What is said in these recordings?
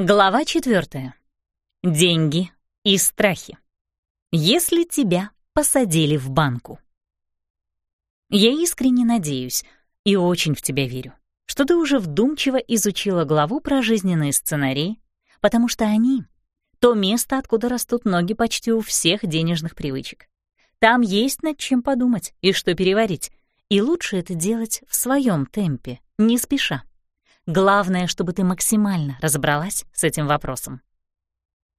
Глава четвертая. Деньги и страхи. Если тебя посадили в банку. Я искренне надеюсь и очень в тебя верю, что ты уже вдумчиво изучила главу про жизненные сценарии, потому что они — то место, откуда растут ноги почти у всех денежных привычек. Там есть над чем подумать и что переварить, и лучше это делать в своем темпе, не спеша. Главное, чтобы ты максимально разобралась с этим вопросом.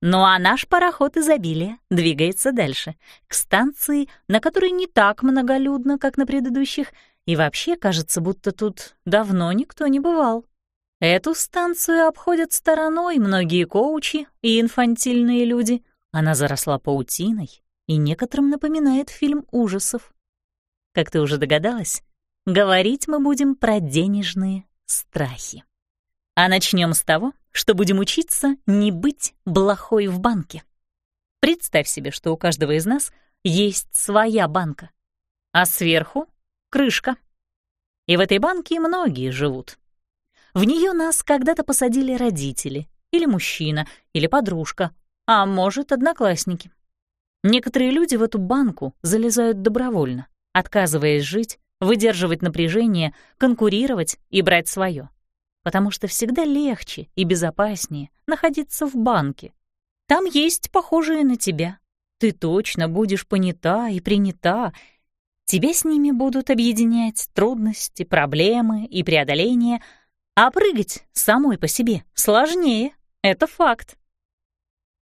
Ну а наш пароход изобилия двигается дальше, к станции, на которой не так многолюдно, как на предыдущих, и вообще кажется, будто тут давно никто не бывал. Эту станцию обходят стороной многие коучи и инфантильные люди. Она заросла паутиной и некоторым напоминает фильм ужасов. Как ты уже догадалась, говорить мы будем про денежные страхи. А начнем с того, что будем учиться не быть блохой в банке. Представь себе, что у каждого из нас есть своя банка, а сверху — крышка. И в этой банке многие живут. В нее нас когда-то посадили родители, или мужчина, или подружка, а может, одноклассники. Некоторые люди в эту банку залезают добровольно, отказываясь жить выдерживать напряжение, конкурировать и брать свое. Потому что всегда легче и безопаснее находиться в банке. Там есть похожие на тебя. Ты точно будешь понята и принята. Тебя с ними будут объединять трудности, проблемы и преодоления, а прыгать самой по себе сложнее. Это факт.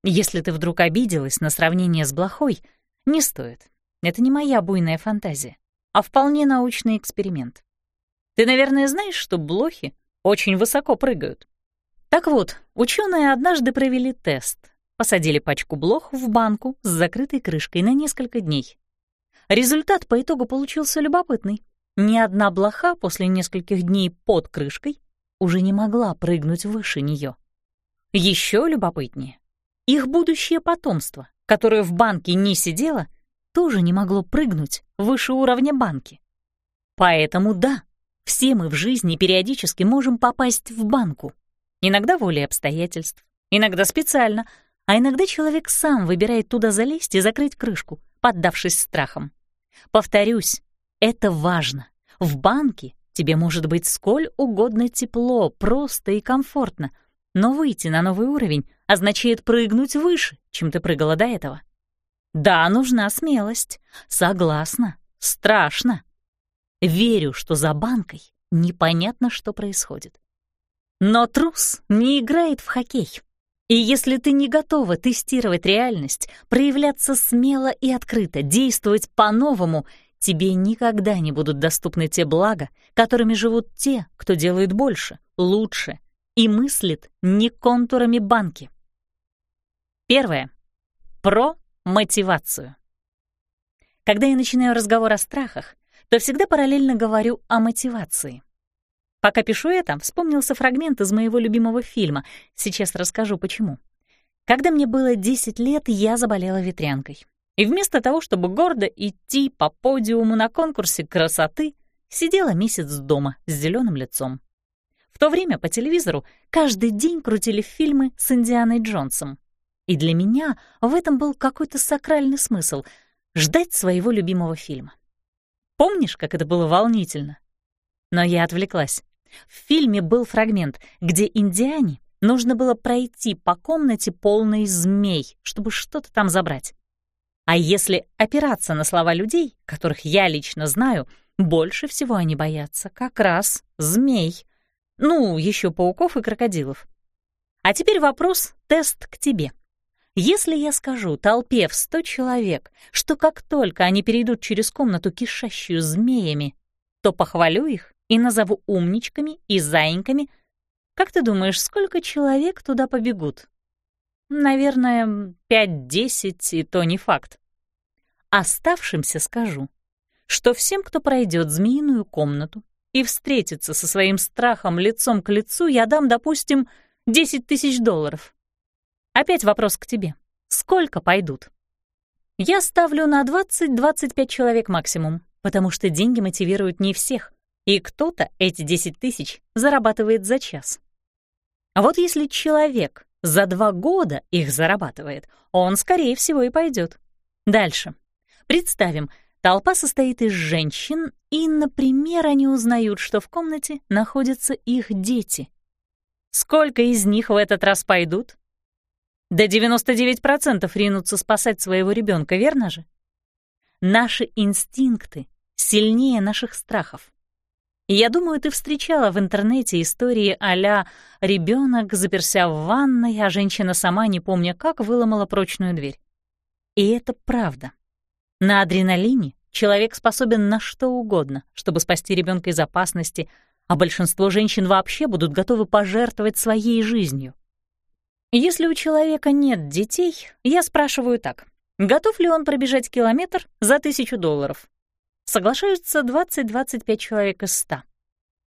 Если ты вдруг обиделась на сравнение с блохой, не стоит. Это не моя буйная фантазия а вполне научный эксперимент. Ты, наверное, знаешь, что блохи очень высоко прыгают. Так вот, ученые однажды провели тест. Посадили пачку блох в банку с закрытой крышкой на несколько дней. Результат по итогу получился любопытный. Ни одна блоха после нескольких дней под крышкой уже не могла прыгнуть выше нее. Еще любопытнее. Их будущее потомство, которое в банке не сидело, тоже не могло прыгнуть выше уровня банки. Поэтому да, все мы в жизни периодически можем попасть в банку. Иногда волей обстоятельств, иногда специально, а иногда человек сам выбирает туда залезть и закрыть крышку, поддавшись страхам. Повторюсь, это важно. В банке тебе может быть сколь угодно тепло, просто и комфортно, но выйти на новый уровень означает прыгнуть выше, чем ты прыгала до этого. Да, нужна смелость. Согласна. Страшно. Верю, что за банкой непонятно, что происходит. Но трус не играет в хоккей. И если ты не готова тестировать реальность, проявляться смело и открыто, действовать по-новому, тебе никогда не будут доступны те блага, которыми живут те, кто делает больше, лучше и мыслит не контурами банки. Первое. Про мотивацию. Когда я начинаю разговор о страхах, то всегда параллельно говорю о мотивации. Пока пишу это, вспомнился фрагмент из моего любимого фильма. Сейчас расскажу, почему. Когда мне было 10 лет, я заболела ветрянкой. И вместо того, чтобы гордо идти по подиуму на конкурсе красоты, сидела месяц дома с зеленым лицом. В то время по телевизору каждый день крутили фильмы с Индианой Джонсом. И для меня в этом был какой-то сакральный смысл — ждать своего любимого фильма. Помнишь, как это было волнительно? Но я отвлеклась. В фильме был фрагмент, где Индиане нужно было пройти по комнате полной змей, чтобы что-то там забрать. А если опираться на слова людей, которых я лично знаю, больше всего они боятся как раз змей. Ну, еще пауков и крокодилов. А теперь вопрос, тест к тебе. Если я скажу толпе в сто человек, что как только они перейдут через комнату, кишащую змеями, то похвалю их и назову умничками и заиньками, как ты думаешь, сколько человек туда побегут? Наверное, пять-десять, и то не факт. Оставшимся скажу, что всем, кто пройдет змеиную комнату и встретится со своим страхом лицом к лицу, я дам, допустим, 10 тысяч долларов. Опять вопрос к тебе. Сколько пойдут? Я ставлю на 20-25 человек максимум, потому что деньги мотивируют не всех, и кто-то эти 10 тысяч зарабатывает за час. А вот если человек за два года их зарабатывает, он, скорее всего, и пойдет. Дальше. Представим, толпа состоит из женщин, и, например, они узнают, что в комнате находятся их дети. Сколько из них в этот раз пойдут? До 99% ринутся спасать своего ребенка, верно же? Наши инстинкты сильнее наших страхов. Я думаю, ты встречала в интернете истории а-ля «ребенок заперся в ванной, а женщина сама, не помня как, выломала прочную дверь». И это правда. На адреналине человек способен на что угодно, чтобы спасти ребенка из опасности, а большинство женщин вообще будут готовы пожертвовать своей жизнью. Если у человека нет детей, я спрашиваю так. Готов ли он пробежать километр за тысячу долларов? Соглашаются 20-25 человек из 100.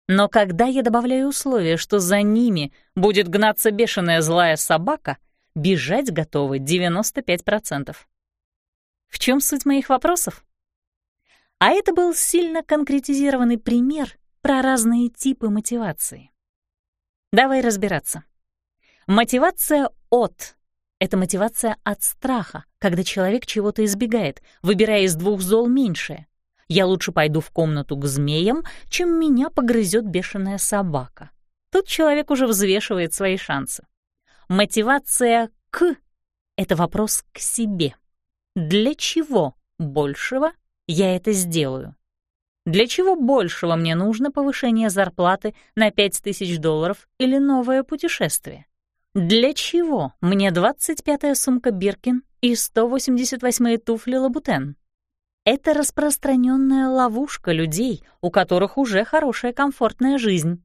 Но когда я добавляю условие, что за ними будет гнаться бешеная злая собака, бежать готовы 95%. В чем суть моих вопросов? А это был сильно конкретизированный пример про разные типы мотивации. Давай разбираться. Мотивация от — это мотивация от страха, когда человек чего-то избегает, выбирая из двух зол меньшее. Я лучше пойду в комнату к змеям, чем меня погрызет бешеная собака. Тут человек уже взвешивает свои шансы. Мотивация «к» — это вопрос к себе. Для чего большего я это сделаю? Для чего большего мне нужно повышение зарплаты на 5000 долларов или новое путешествие? Для чего мне 25-я сумка Биркин и 188-е туфли Лабутен? Это распространенная ловушка людей, у которых уже хорошая комфортная жизнь.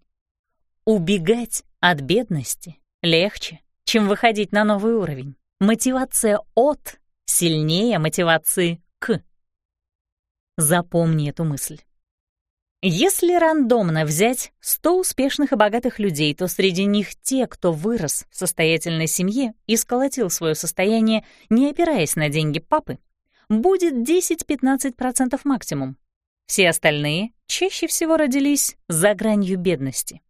Убегать от бедности легче, чем выходить на новый уровень. Мотивация от сильнее мотивации к. Запомни эту мысль. Если рандомно взять 100 успешных и богатых людей, то среди них те, кто вырос в состоятельной семье и сколотил свое состояние, не опираясь на деньги папы, будет 10-15% максимум. Все остальные чаще всего родились за гранью бедности.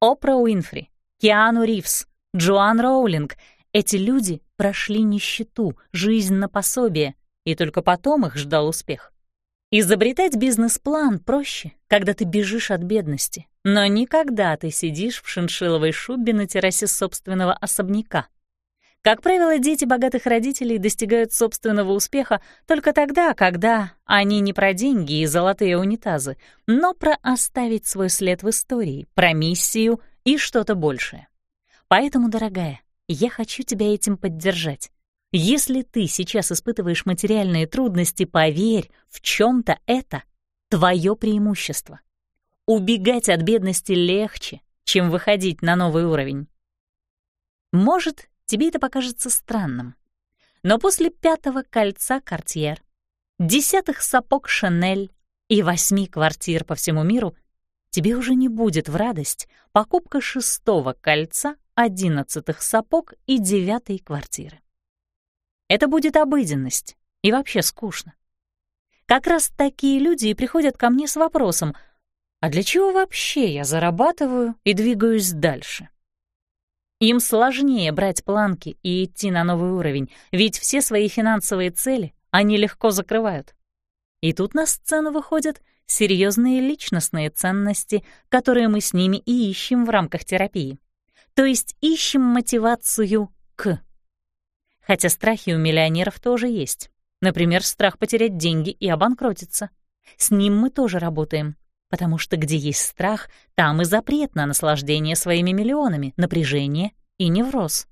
Опра Уинфри, Киану Ривз, Джоан Роулинг — эти люди прошли нищету, жизнь на пособие, и только потом их ждал успех. Изобретать бизнес-план проще, когда ты бежишь от бедности, но никогда ты сидишь в шиншилловой шубе на террасе собственного особняка. Как правило, дети богатых родителей достигают собственного успеха только тогда, когда они не про деньги и золотые унитазы, но про оставить свой след в истории, про миссию и что-то большее. Поэтому, дорогая, я хочу тебя этим поддержать. Если ты сейчас испытываешь материальные трудности, поверь, в чем то это твое преимущество. Убегать от бедности легче, чем выходить на новый уровень. Может, тебе это покажется странным, но после пятого кольца Cartier, десятых сапог Chanel и восьми квартир по всему миру тебе уже не будет в радость покупка шестого кольца, одиннадцатых сапог и девятой квартиры. Это будет обыденность и вообще скучно. Как раз такие люди и приходят ко мне с вопросом, а для чего вообще я зарабатываю и двигаюсь дальше? Им сложнее брать планки и идти на новый уровень, ведь все свои финансовые цели они легко закрывают. И тут на сцену выходят серьезные личностные ценности, которые мы с ними и ищем в рамках терапии. То есть ищем мотивацию к Хотя страхи у миллионеров тоже есть. Например, страх потерять деньги и обанкротиться. С ним мы тоже работаем, потому что где есть страх, там и запрет на наслаждение своими миллионами, напряжение и невроз.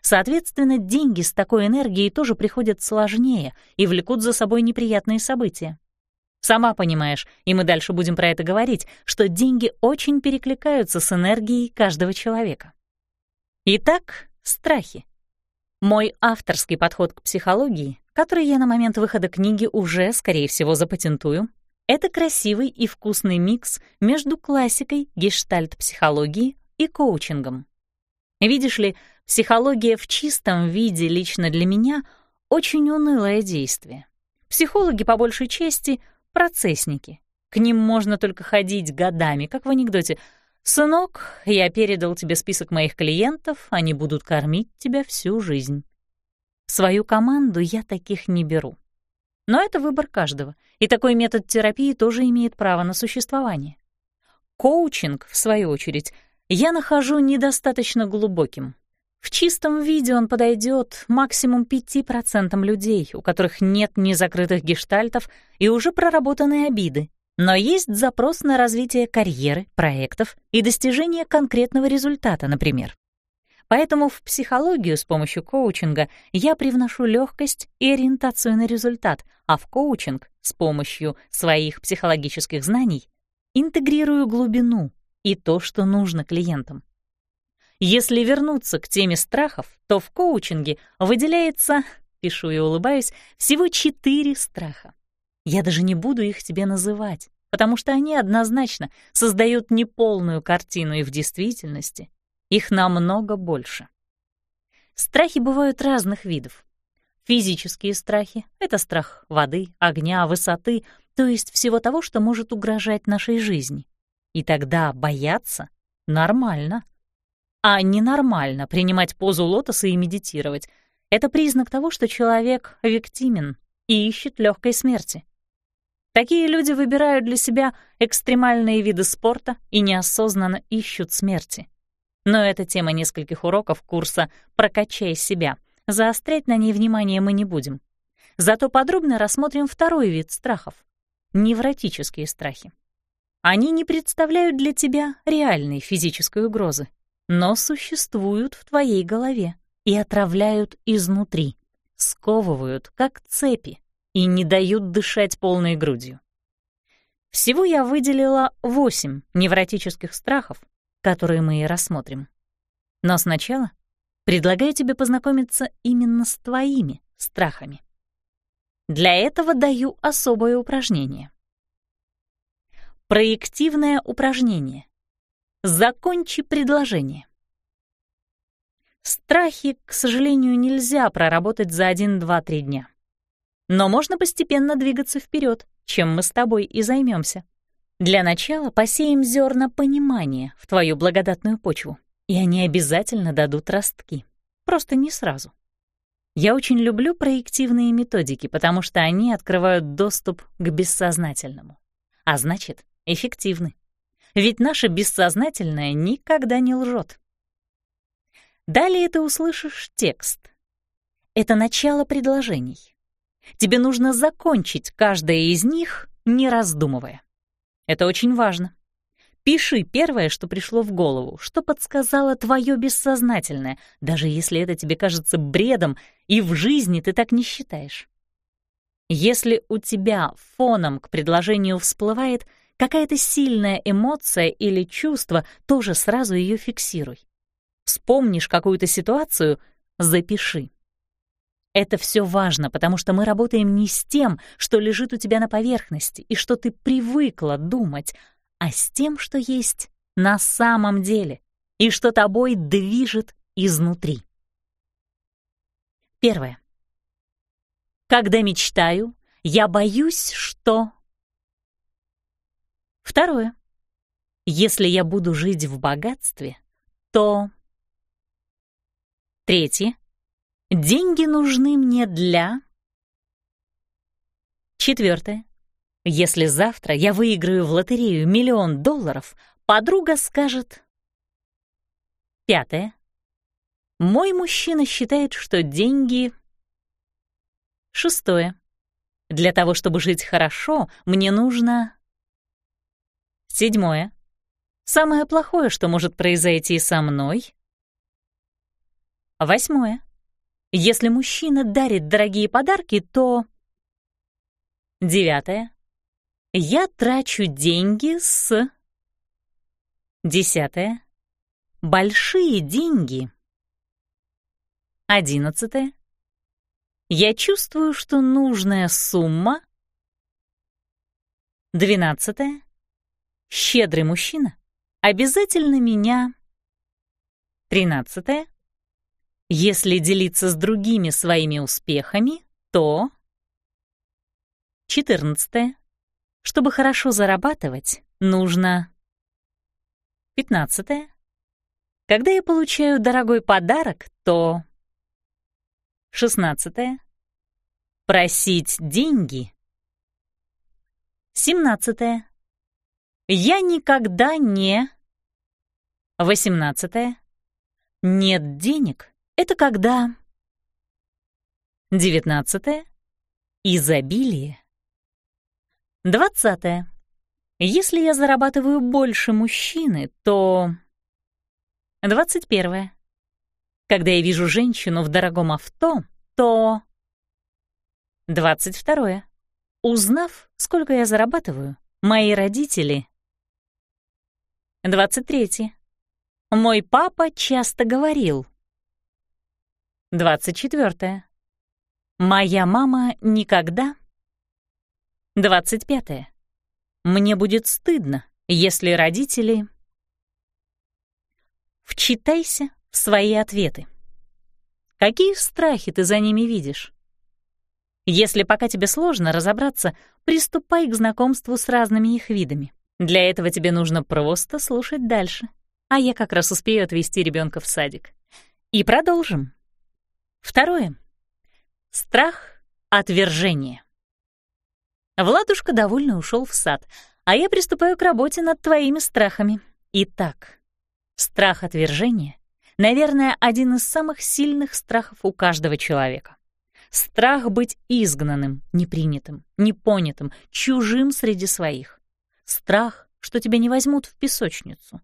Соответственно, деньги с такой энергией тоже приходят сложнее и влекут за собой неприятные события. Сама понимаешь, и мы дальше будем про это говорить, что деньги очень перекликаются с энергией каждого человека. Итак, страхи. Мой авторский подход к психологии, который я на момент выхода книги уже, скорее всего, запатентую, это красивый и вкусный микс между классикой гештальт-психологии и коучингом. Видишь ли, психология в чистом виде лично для меня очень унылое действие. Психологи, по большей части, процессники. К ним можно только ходить годами, как в анекдоте. «Сынок, я передал тебе список моих клиентов, они будут кормить тебя всю жизнь». Свою команду я таких не беру. Но это выбор каждого, и такой метод терапии тоже имеет право на существование. Коучинг, в свою очередь, я нахожу недостаточно глубоким. В чистом виде он подойдет максимум 5% людей, у которых нет ни закрытых гештальтов и уже проработанные обиды, но есть запрос на развитие карьеры, проектов и достижение конкретного результата, например. Поэтому в психологию с помощью коучинга я привношу легкость и ориентацию на результат, а в коучинг с помощью своих психологических знаний интегрирую глубину и то, что нужно клиентам. Если вернуться к теме страхов, то в коучинге выделяется, пишу и улыбаюсь, всего четыре страха. Я даже не буду их тебе называть, потому что они однозначно создают неполную картину, и в действительности их намного больше. Страхи бывают разных видов. Физические страхи — это страх воды, огня, высоты, то есть всего того, что может угрожать нашей жизни. И тогда бояться нормально. А ненормально принимать позу лотоса и медитировать — это признак того, что человек виктимен и ищет легкой смерти. Такие люди выбирают для себя экстремальные виды спорта и неосознанно ищут смерти. Но это тема нескольких уроков курса «Прокачай себя», Заострять на ней внимание мы не будем. Зато подробно рассмотрим второй вид страхов — невротические страхи. Они не представляют для тебя реальной физической угрозы, но существуют в твоей голове и отравляют изнутри, сковывают, как цепи, и не дают дышать полной грудью. Всего я выделила восемь невротических страхов, которые мы и рассмотрим. Но сначала предлагаю тебе познакомиться именно с твоими страхами. Для этого даю особое упражнение. Проективное упражнение. Закончи предложение. Страхи, к сожалению, нельзя проработать за 1-2-3 дня. Но можно постепенно двигаться вперед, чем мы с тобой и займемся. Для начала посеем зерна понимания в твою благодатную почву и они обязательно дадут ростки. Просто не сразу. Я очень люблю проективные методики, потому что они открывают доступ к бессознательному. А значит, эффективны. Ведь наше бессознательное никогда не лжет. Далее ты услышишь текст. Это начало предложений. Тебе нужно закончить каждое из них, не раздумывая. Это очень важно. Пиши первое, что пришло в голову, что подсказало твое бессознательное, даже если это тебе кажется бредом, и в жизни ты так не считаешь. Если у тебя фоном к предложению всплывает какая-то сильная эмоция или чувство, тоже сразу ее фиксируй. Вспомнишь какую-то ситуацию — запиши. Это все важно, потому что мы работаем не с тем, что лежит у тебя на поверхности и что ты привыкла думать, а с тем, что есть на самом деле и что тобой движет изнутри. Первое. Когда мечтаю, я боюсь, что... Второе. Если я буду жить в богатстве, то... Третье. Деньги нужны мне для... Четвертое. Если завтра я выиграю в лотерею миллион долларов, подруга скажет... Пятое. Мой мужчина считает, что деньги... Шестое. Для того, чтобы жить хорошо, мне нужно... Седьмое. Самое плохое, что может произойти со мной. Восьмое. Если мужчина дарит дорогие подарки, то... Девятое. Я трачу деньги с... Десятое. Большие деньги. Одиннадцатое. Я чувствую, что нужная сумма. Двенадцатое. Щедрый мужчина обязательно меня. Тринадцатое. Если делиться с другими своими успехами, то... Четырнадцатое. Чтобы хорошо зарабатывать, нужно... Пятнадцатое. Когда я получаю дорогой подарок, то... Шестнадцатое. Просить деньги. Семнадцатое. Я никогда не... Восемнадцатое. Нет денег — это когда... Девятнадцатое. Изобилие. Двадцатое. Если я зарабатываю больше мужчины, то... Двадцать первое. Когда я вижу женщину в дорогом авто, то... Двадцать второе. Узнав, сколько я зарабатываю, мои родители... Двадцать третье. Мой папа часто говорил. Двадцать четвертое. Моя мама никогда. Двадцать пятое. Мне будет стыдно, если родители... Вчитайся в свои ответы. Какие страхи ты за ними видишь? Если пока тебе сложно разобраться, приступай к знакомству с разными их видами. Для этого тебе нужно просто слушать дальше. А я как раз успею отвезти ребенка в садик. И продолжим. Второе. Страх отвержения. Владушка довольно ушел в сад, а я приступаю к работе над твоими страхами. Итак, страх отвержения, наверное, один из самых сильных страхов у каждого человека. Страх быть изгнанным, непринятым, непонятым, чужим среди своих. Страх, что тебя не возьмут в песочницу.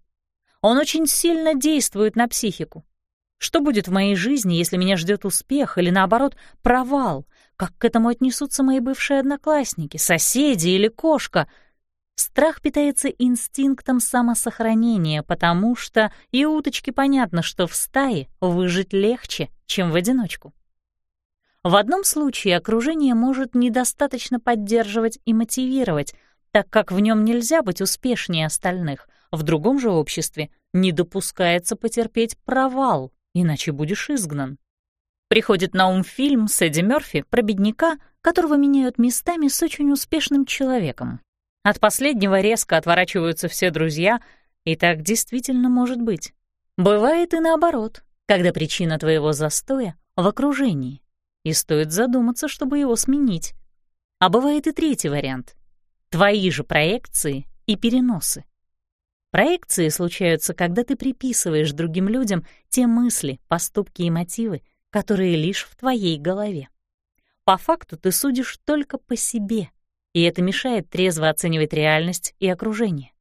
Он очень сильно действует на психику. Что будет в моей жизни, если меня ждет успех или, наоборот, провал? Как к этому отнесутся мои бывшие одноклассники, соседи или кошка? Страх питается инстинктом самосохранения, потому что и уточке понятно, что в стае выжить легче, чем в одиночку. В одном случае окружение может недостаточно поддерживать и мотивировать, так как в нем нельзя быть успешнее остальных, в другом же обществе не допускается потерпеть провал, иначе будешь изгнан. Приходит на ум фильм с Эдди Мёрфи про бедняка, которого меняют местами с очень успешным человеком. От последнего резко отворачиваются все друзья, и так действительно может быть. Бывает и наоборот, когда причина твоего застоя в окружении, и стоит задуматься, чтобы его сменить. А бывает и третий вариант — твои же проекции и переносы. Проекции случаются, когда ты приписываешь другим людям те мысли, поступки и мотивы, которые лишь в твоей голове. По факту ты судишь только по себе, и это мешает трезво оценивать реальность и окружение.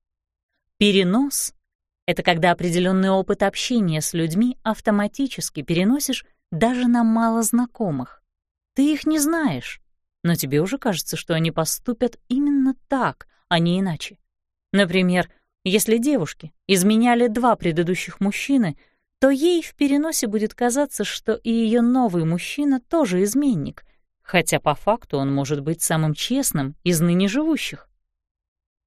Перенос — это когда определенный опыт общения с людьми автоматически переносишь даже на малознакомых. Ты их не знаешь, но тебе уже кажется, что они поступят именно так, а не иначе. Например, если девушке изменяли два предыдущих мужчины, то ей в переносе будет казаться, что и ее новый мужчина тоже изменник, хотя по факту он может быть самым честным из ныне живущих.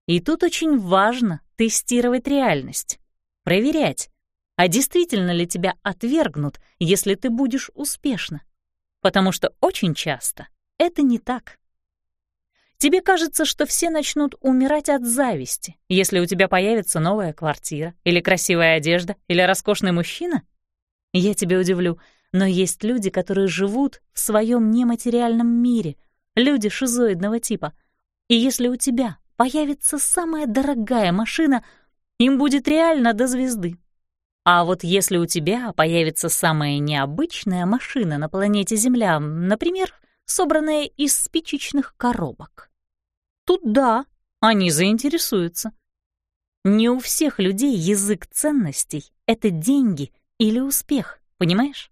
И тут очень важно тестировать реальность, проверять, а действительно ли тебя отвергнут, если ты будешь успешна. Потому что очень часто это не так. Тебе кажется, что все начнут умирать от зависти, если у тебя появится новая квартира, или красивая одежда, или роскошный мужчина? Я тебя удивлю, но есть люди, которые живут в своем нематериальном мире, люди шизоидного типа. И если у тебя появится самая дорогая машина, им будет реально до звезды. А вот если у тебя появится самая необычная машина на планете Земля, например, собранная из спичечных коробок, Тут да, они заинтересуются. Не у всех людей язык ценностей — это деньги или успех, понимаешь?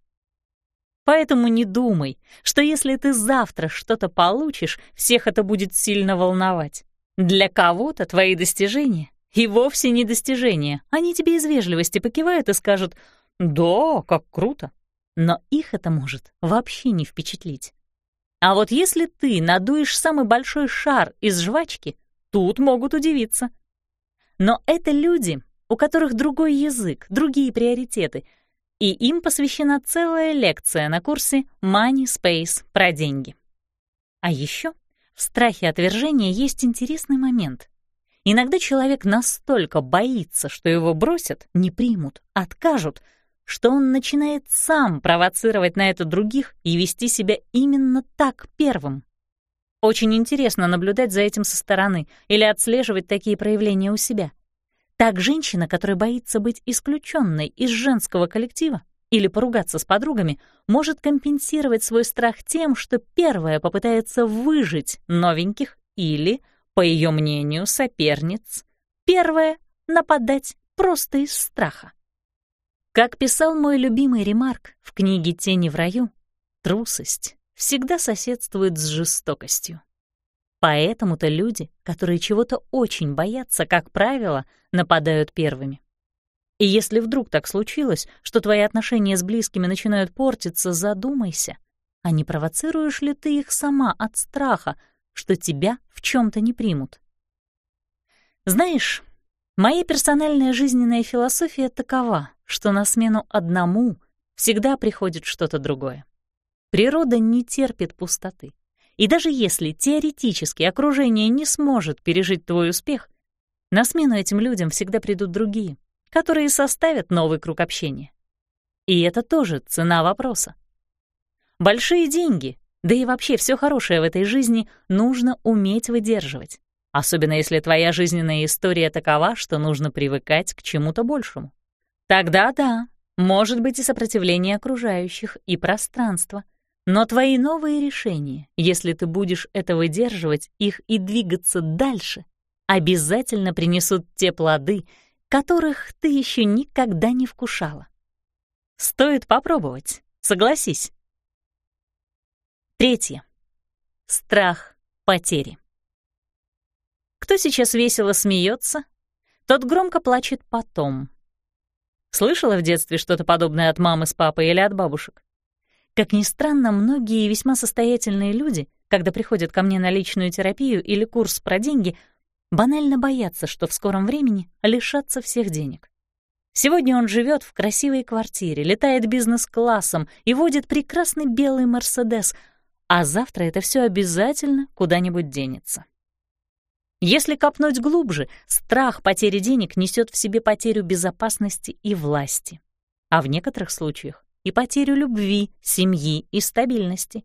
Поэтому не думай, что если ты завтра что-то получишь, всех это будет сильно волновать. Для кого-то твои достижения и вовсе не достижения. Они тебе из вежливости покивают и скажут «Да, как круто». Но их это может вообще не впечатлить. А вот если ты надуешь самый большой шар из жвачки, тут могут удивиться. Но это люди, у которых другой язык, другие приоритеты, и им посвящена целая лекция на курсе Money Space про деньги. А еще в страхе отвержения есть интересный момент. Иногда человек настолько боится, что его бросят, не примут, откажут, что он начинает сам провоцировать на это других и вести себя именно так первым. Очень интересно наблюдать за этим со стороны или отслеживать такие проявления у себя. Так женщина, которая боится быть исключенной из женского коллектива или поругаться с подругами, может компенсировать свой страх тем, что первая попытается выжить новеньких или, по ее мнению, соперниц, первая — нападать просто из страха. Как писал мой любимый ремарк в книге «Тени в раю», трусость всегда соседствует с жестокостью. Поэтому-то люди, которые чего-то очень боятся, как правило, нападают первыми. И если вдруг так случилось, что твои отношения с близкими начинают портиться, задумайся, а не провоцируешь ли ты их сама от страха, что тебя в чем то не примут? Знаешь, моя персональная жизненная философия такова, что на смену одному всегда приходит что-то другое. Природа не терпит пустоты. И даже если теоретически окружение не сможет пережить твой успех, на смену этим людям всегда придут другие, которые составят новый круг общения. И это тоже цена вопроса. Большие деньги, да и вообще все хорошее в этой жизни нужно уметь выдерживать, особенно если твоя жизненная история такова, что нужно привыкать к чему-то большему. Тогда да, может быть и сопротивление окружающих, и пространства — но твои новые решения, если ты будешь это выдерживать их и двигаться дальше, обязательно принесут те плоды, которых ты еще никогда не вкушала. Стоит попробовать, согласись. Третье. Страх потери. Кто сейчас весело смеется, тот громко плачет потом. Слышала в детстве что-то подобное от мамы с папой или от бабушек? Как ни странно, многие весьма состоятельные люди, когда приходят ко мне на личную терапию или курс про деньги, банально боятся, что в скором времени лишатся всех денег. Сегодня он живет в красивой квартире, летает бизнес-классом и водит прекрасный белый «Мерседес», а завтра это все обязательно куда-нибудь денется. Если копнуть глубже, страх потери денег несет в себе потерю безопасности и власти. А в некоторых случаях и потерю любви, семьи и стабильности.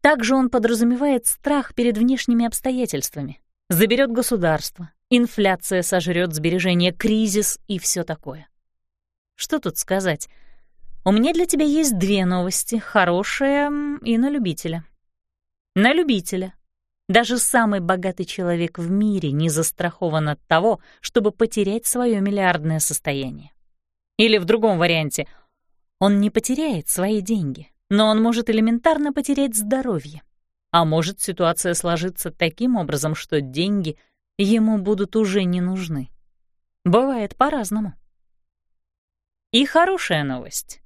Также он подразумевает страх перед внешними обстоятельствами. Заберет государство, инфляция сожрет сбережения, кризис и все такое. Что тут сказать? У меня для тебя есть две новости, хорошая и на любителя. На любителя. Даже самый богатый человек в мире не застрахован от того, чтобы потерять свое миллиардное состояние. Или в другом варианте — он не потеряет свои деньги, но он может элементарно потерять здоровье. А может ситуация сложиться таким образом, что деньги ему будут уже не нужны. Бывает по-разному. И хорошая новость.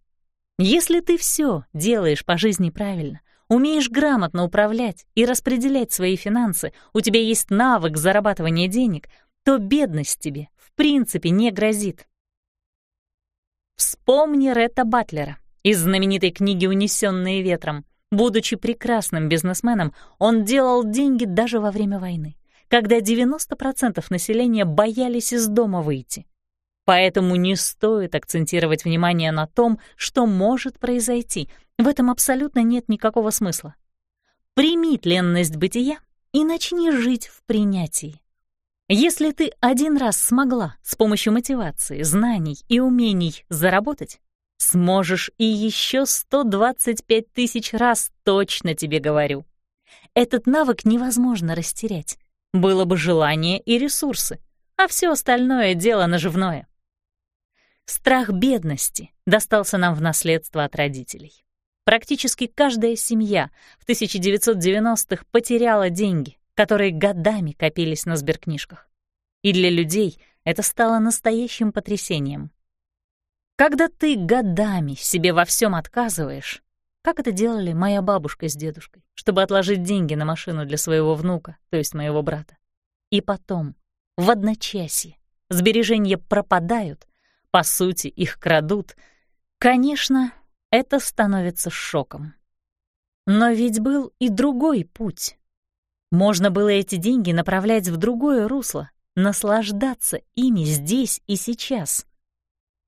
Если ты все делаешь по жизни правильно, умеешь грамотно управлять и распределять свои финансы, у тебя есть навык зарабатывания денег, то бедность тебе в принципе не грозит. Вспомни Ретта Батлера из знаменитой книги «Унесенные ветром». Будучи прекрасным бизнесменом, он делал деньги даже во время войны, когда 90% населения боялись из дома выйти. Поэтому не стоит акцентировать внимание на том, что может произойти. В этом абсолютно нет никакого смысла. Прими тленность бытия и начни жить в принятии. Если ты один раз смогла с помощью мотивации, знаний и умений заработать, сможешь и еще 125 тысяч раз, точно тебе говорю. Этот навык невозможно растерять. Было бы желание и ресурсы, а все остальное — дело наживное. Страх бедности достался нам в наследство от родителей. Практически каждая семья в 1990-х потеряла деньги, которые годами копились на сберкнижках. И для людей это стало настоящим потрясением. Когда ты годами себе во всем отказываешь, как это делали моя бабушка с дедушкой, чтобы отложить деньги на машину для своего внука, то есть моего брата. И потом, в одночасье, сбережения пропадают, по сути, их крадут. Конечно, это становится шоком. Но ведь был и другой путь. Можно было эти деньги направлять в другое русло, наслаждаться ими здесь и сейчас.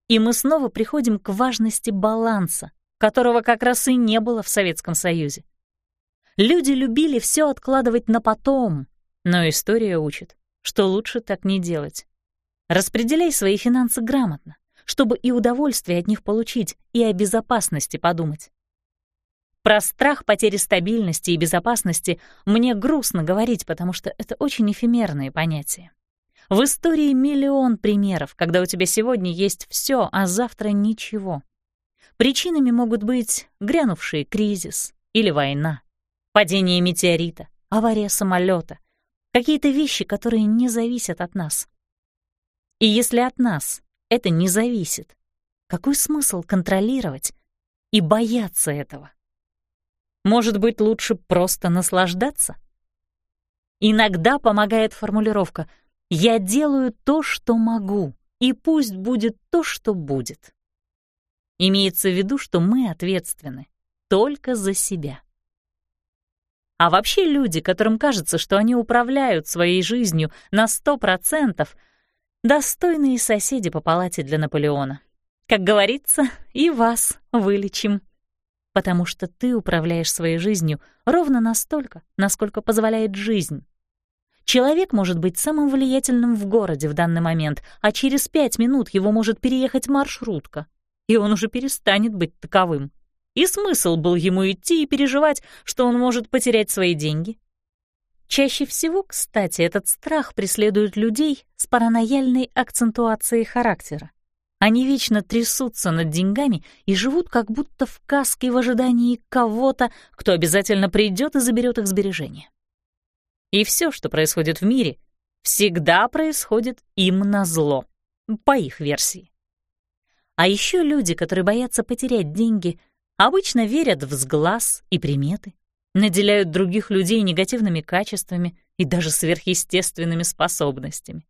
И мы снова приходим к важности баланса, которого как раз и не было в Советском Союзе. Люди любили все откладывать на потом, но история учит, что лучше так не делать. Распределяй свои финансы грамотно, чтобы и удовольствие от них получить, и о безопасности подумать. Про страх потери стабильности и безопасности мне грустно говорить, потому что это очень эфемерные понятия. В истории миллион примеров, когда у тебя сегодня есть все, а завтра ничего. Причинами могут быть грянувший кризис или война, падение метеорита, авария самолета, какие-то вещи, которые не зависят от нас. И если от нас это не зависит, какой смысл контролировать и бояться этого? Может быть, лучше просто наслаждаться? Иногда помогает формулировка «я делаю то, что могу, и пусть будет то, что будет». Имеется в виду, что мы ответственны только за себя. А вообще люди, которым кажется, что они управляют своей жизнью на сто процентов, достойные соседи по палате для Наполеона. Как говорится, и вас вылечим. Потому что ты управляешь своей жизнью ровно настолько, насколько позволяет жизнь. Человек может быть самым влиятельным в городе в данный момент, а через пять минут его может переехать маршрутка, и он уже перестанет быть таковым. И смысл был ему идти и переживать, что он может потерять свои деньги. Чаще всего, кстати, этот страх преследует людей с паранояльной акцентуацией характера. Они вечно трясутся над деньгами и живут как будто в каске в ожидании кого-то, кто обязательно придет и заберет их сбережения. И все, что происходит в мире, всегда происходит им на зло, по их версии. А еще люди, которые боятся потерять деньги, обычно верят в сглаз и приметы, наделяют других людей негативными качествами и даже сверхъестественными способностями.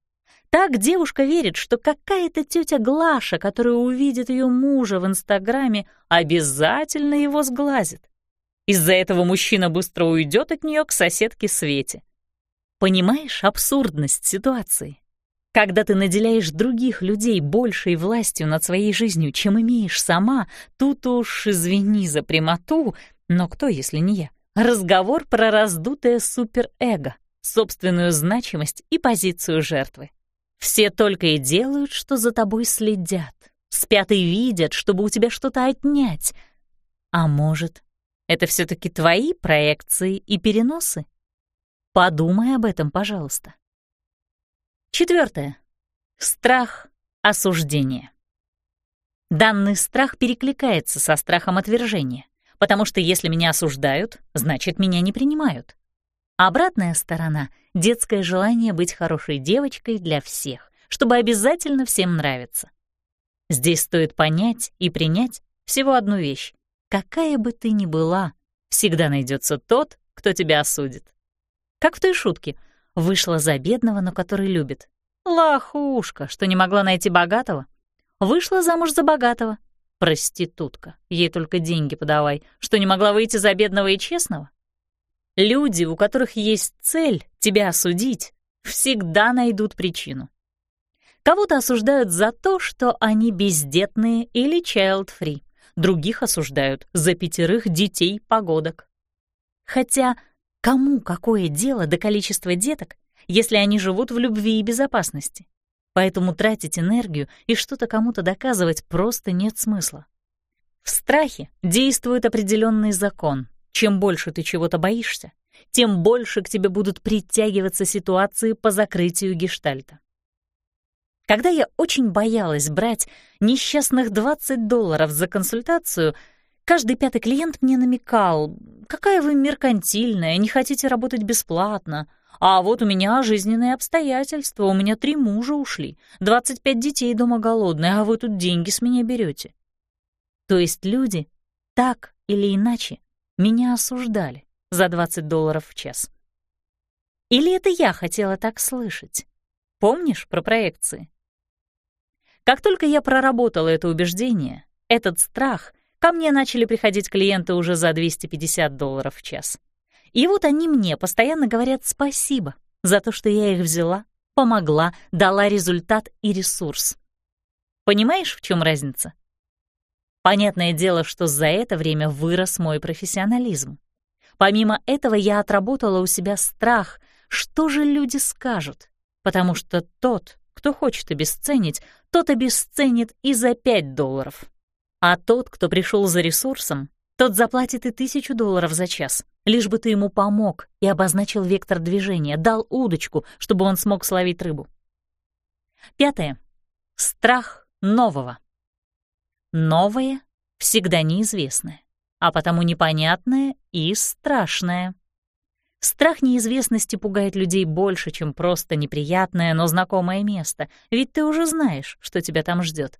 Так девушка верит, что какая-то тетя Глаша, которая увидит ее мужа в Инстаграме, обязательно его сглазит. Из-за этого мужчина быстро уйдет от нее к соседке Свете. Понимаешь абсурдность ситуации? Когда ты наделяешь других людей большей властью над своей жизнью, чем имеешь сама, тут уж извини за прямоту, но кто, если не я? Разговор про раздутое суперэго, собственную значимость и позицию жертвы. Все только и делают, что за тобой следят, спят и видят, чтобы у тебя что-то отнять. А может, это все таки твои проекции и переносы? Подумай об этом, пожалуйста. Четвертое. Страх осуждения. Данный страх перекликается со страхом отвержения, потому что если меня осуждают, значит, меня не принимают. Обратная сторона — детское желание быть хорошей девочкой для всех, чтобы обязательно всем нравиться. Здесь стоит понять и принять всего одну вещь. Какая бы ты ни была, всегда найдется тот, кто тебя осудит. Как в той шутке — Вышла за бедного, но который любит. Лохушка, что не могла найти богатого. Вышла замуж за богатого. Проститутка, ей только деньги подавай, что не могла выйти за бедного и честного. Люди, у которых есть цель тебя осудить, всегда найдут причину. Кого-то осуждают за то, что они бездетные или child-free. Других осуждают за пятерых детей-погодок. Хотя Кому какое дело до количества деток, если они живут в любви и безопасности? Поэтому тратить энергию и что-то кому-то доказывать просто нет смысла. В страхе действует определенный закон. Чем больше ты чего-то боишься, тем больше к тебе будут притягиваться ситуации по закрытию гештальта. Когда я очень боялась брать несчастных 20 долларов за консультацию — Каждый пятый клиент мне намекал, какая вы меркантильная, не хотите работать бесплатно. А вот у меня жизненные обстоятельства, у меня три мужа ушли, 25 детей дома голодные, а вы тут деньги с меня берете. То есть люди так или иначе меня осуждали за 20 долларов в час. Или это я хотела так слышать? Помнишь про проекции? Как только я проработала это убеждение, этот страх Ко мне начали приходить клиенты уже за 250 долларов в час. И вот они мне постоянно говорят спасибо за то, что я их взяла, помогла, дала результат и ресурс. Понимаешь, в чем разница? Понятное дело, что за это время вырос мой профессионализм. Помимо этого я отработала у себя страх, что же люди скажут, потому что тот, кто хочет обесценить, тот обесценит и за 5 долларов. А тот, кто пришел за ресурсом, тот заплатит и тысячу долларов за час, лишь бы ты ему помог и обозначил вектор движения, дал удочку, чтобы он смог словить рыбу. Пятое. Страх нового. Новое всегда неизвестное, а потому непонятное и страшное. Страх неизвестности пугает людей больше, чем просто неприятное, но знакомое место, ведь ты уже знаешь, что тебя там ждет.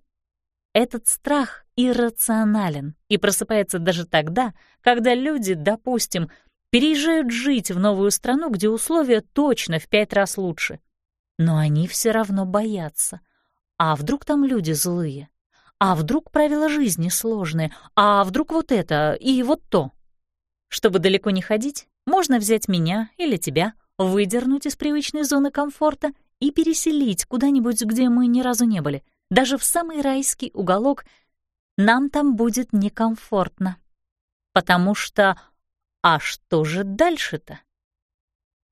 Этот страх иррационален и просыпается даже тогда, когда люди, допустим, переезжают жить в новую страну, где условия точно в пять раз лучше. Но они все равно боятся. А вдруг там люди злые? А вдруг правила жизни сложные? А вдруг вот это и вот то? Чтобы далеко не ходить, можно взять меня или тебя, выдернуть из привычной зоны комфорта и переселить куда-нибудь, где мы ни разу не были — даже в самый райский уголок, нам там будет некомфортно. Потому что а что же дальше-то?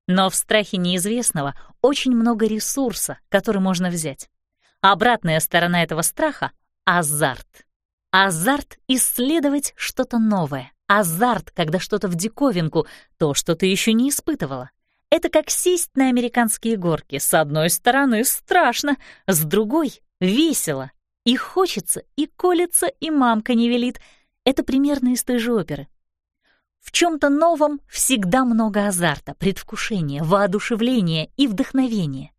Но в страхе неизвестного очень много ресурса, который можно взять. Обратная сторона этого страха — азарт. Азарт — исследовать что-то новое. Азарт, когда что-то в диковинку, то, что ты еще не испытывала. Это как сесть на американские горки. С одной стороны страшно, с другой Весело. И хочется, и колется, и мамка не велит. Это примерно из той же оперы. В чем-то новом всегда много азарта, предвкушения, воодушевления и вдохновения.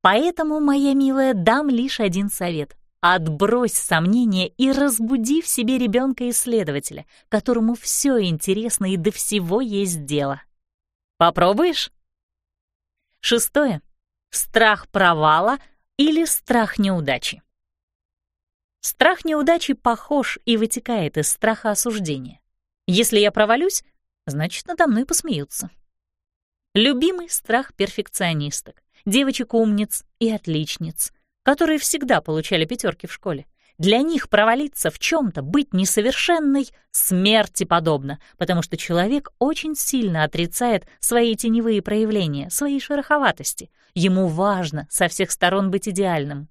Поэтому, моя милая, дам лишь один совет. Отбрось сомнения и разбуди в себе ребенка-исследователя, которому все интересно и до всего есть дело. Попробуешь? Шестое. Страх провала — или страх неудачи. Страх неудачи похож и вытекает из страха осуждения. Если я провалюсь, значит, надо мной посмеются. Любимый страх перфекционисток, девочек-умниц и отличниц, которые всегда получали пятерки в школе. Для них провалиться в чем-то, быть несовершенной — смерти подобно, потому что человек очень сильно отрицает свои теневые проявления, свои шероховатости. Ему важно со всех сторон быть идеальным.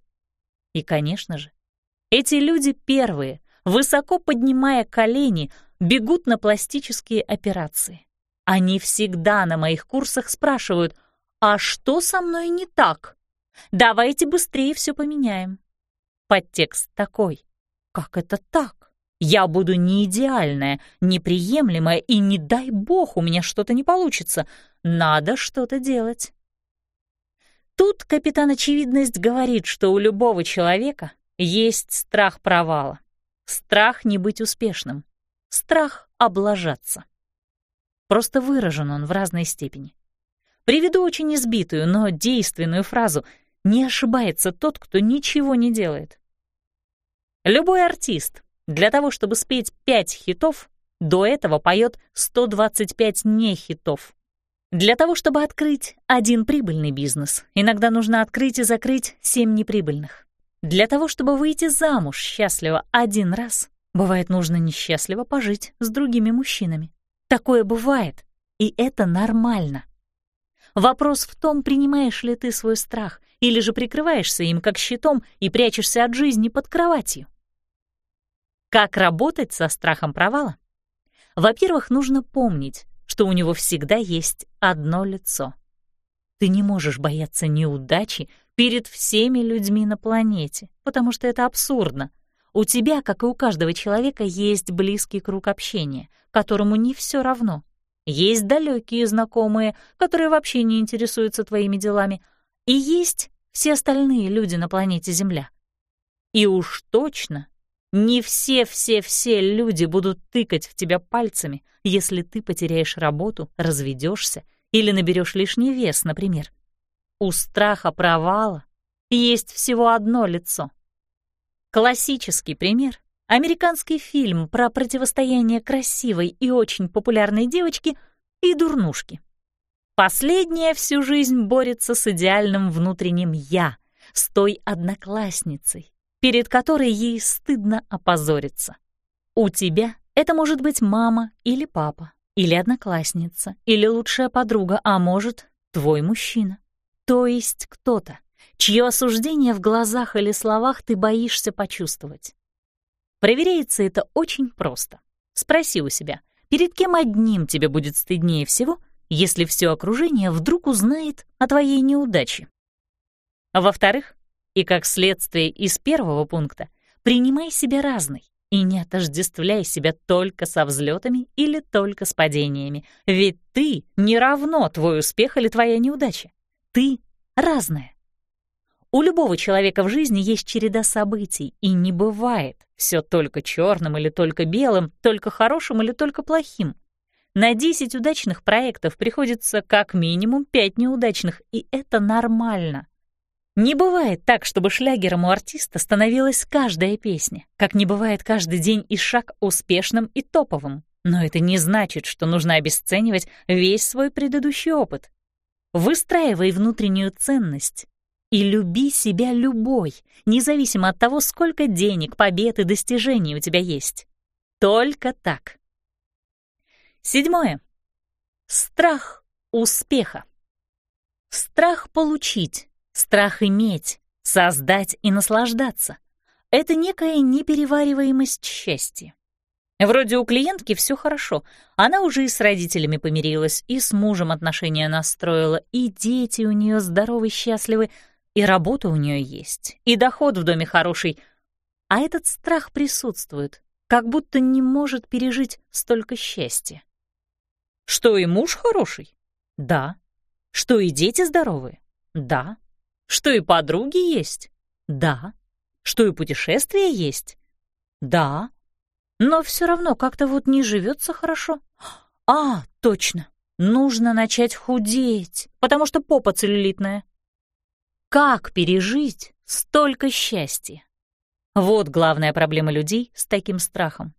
И, конечно же, эти люди первые, высоко поднимая колени, бегут на пластические операции. Они всегда на моих курсах спрашивают, «А что со мной не так? Давайте быстрее все поменяем». Подтекст такой. Как это так? Я буду не идеальная, неприемлемая, и не дай бог у меня что-то не получится. Надо что-то делать. Тут капитан Очевидность говорит, что у любого человека есть страх провала, страх не быть успешным, страх облажаться. Просто выражен он в разной степени. Приведу очень избитую, но действенную фразу «Не ошибается тот, кто ничего не делает». Любой артист для того, чтобы спеть 5 хитов, до этого поет 125 не-хитов. Для того, чтобы открыть один прибыльный бизнес, иногда нужно открыть и закрыть 7 неприбыльных. Для того, чтобы выйти замуж счастливо один раз, бывает нужно несчастливо пожить с другими мужчинами. Такое бывает, и это нормально. Вопрос в том, принимаешь ли ты свой страх или же прикрываешься им как щитом и прячешься от жизни под кроватью. Как работать со страхом провала? Во-первых, нужно помнить, что у него всегда есть одно лицо. Ты не можешь бояться неудачи перед всеми людьми на планете, потому что это абсурдно. У тебя, как и у каждого человека, есть близкий круг общения, которому не все равно. Есть далекие знакомые, которые вообще не интересуются твоими делами, и есть все остальные люди на планете Земля. И уж точно не все-все-все люди будут тыкать в тебя пальцами, если ты потеряешь работу, разведешься или наберешь лишний вес, например. У страха провала есть всего одно лицо. Классический пример — американский фильм про противостояние красивой и очень популярной девочки и дурнушки. Последняя всю жизнь борется с идеальным внутренним «я», с той одноклассницей, перед которой ей стыдно опозориться. У тебя это может быть мама или папа, или одноклассница, или лучшая подруга, а может, твой мужчина. То есть кто-то, чье осуждение в глазах или словах ты боишься почувствовать. Проверяется это очень просто. Спроси у себя, перед кем одним тебе будет стыднее всего, если все окружение вдруг узнает о твоей неудаче. Во-вторых, и как следствие из первого пункта, принимай себя разной и не отождествляй себя только со взлетами или только с падениями, ведь ты не равно твой успех или твоя неудача. Ты разная. У любого человека в жизни есть череда событий, и не бывает все только черным или только белым, только хорошим или только плохим. На 10 удачных проектов приходится как минимум 5 неудачных, и это нормально. Не бывает так, чтобы шлягером у артиста становилась каждая песня, как не бывает каждый день и шаг успешным и топовым. Но это не значит, что нужно обесценивать весь свой предыдущий опыт. Выстраивай внутреннюю ценность и люби себя любой, независимо от того, сколько денег, побед и достижений у тебя есть. Только так. Седьмое. Страх успеха. Страх получить, страх иметь, создать и наслаждаться — это некая неперевариваемость счастья. Вроде у клиентки все хорошо. Она уже и с родителями помирилась, и с мужем отношения настроила, и дети у нее здоровы, счастливы, и работа у нее есть, и доход в доме хороший. А этот страх присутствует, как будто не может пережить столько счастья. Что и муж хороший? Да. Что и дети здоровые? Да. Что и подруги есть? Да. Что и путешествия есть? Да. Но все равно как-то вот не живется хорошо. А, точно. Нужно начать худеть, потому что попа целлюлитная. Как пережить столько счастья? Вот главная проблема людей с таким страхом.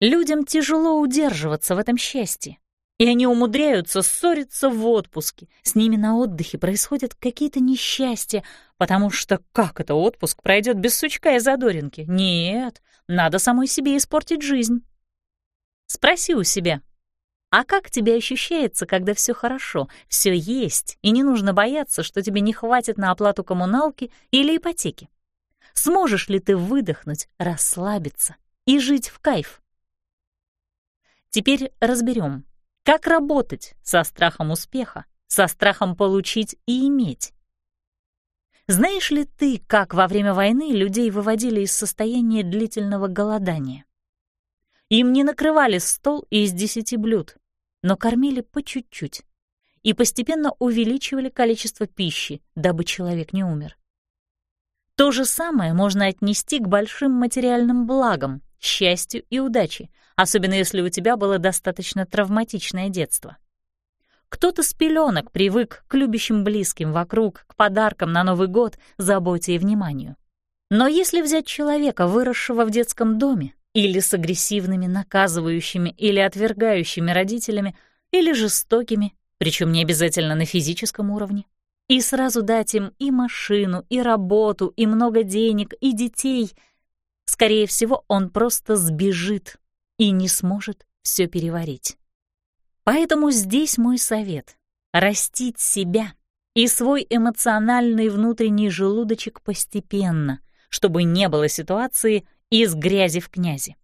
Людям тяжело удерживаться в этом счастье, и они умудряются ссориться в отпуске. С ними на отдыхе происходят какие-то несчастья, потому что как это отпуск пройдет без сучка и задоринки? Нет, надо самой себе испортить жизнь. Спроси у себя, а как тебе ощущается, когда все хорошо, все есть, и не нужно бояться, что тебе не хватит на оплату коммуналки или ипотеки? Сможешь ли ты выдохнуть, расслабиться и жить в кайф? Теперь разберем, как работать со страхом успеха, со страхом получить и иметь. Знаешь ли ты, как во время войны людей выводили из состояния длительного голодания? Им не накрывали стол из десяти блюд, но кормили по чуть-чуть и постепенно увеличивали количество пищи, дабы человек не умер. То же самое можно отнести к большим материальным благам, счастью и удаче, особенно если у тебя было достаточно травматичное детство. Кто-то с пеленок привык к любящим близким вокруг, к подаркам на Новый год, заботе и вниманию. Но если взять человека, выросшего в детском доме, или с агрессивными, наказывающими или отвергающими родителями, или жестокими, причем не обязательно на физическом уровне, и сразу дать им и машину, и работу, и много денег, и детей. Скорее всего, он просто сбежит и не сможет все переварить. Поэтому здесь мой совет — растить себя и свой эмоциональный внутренний желудочек постепенно, чтобы не было ситуации, из грязи в князи.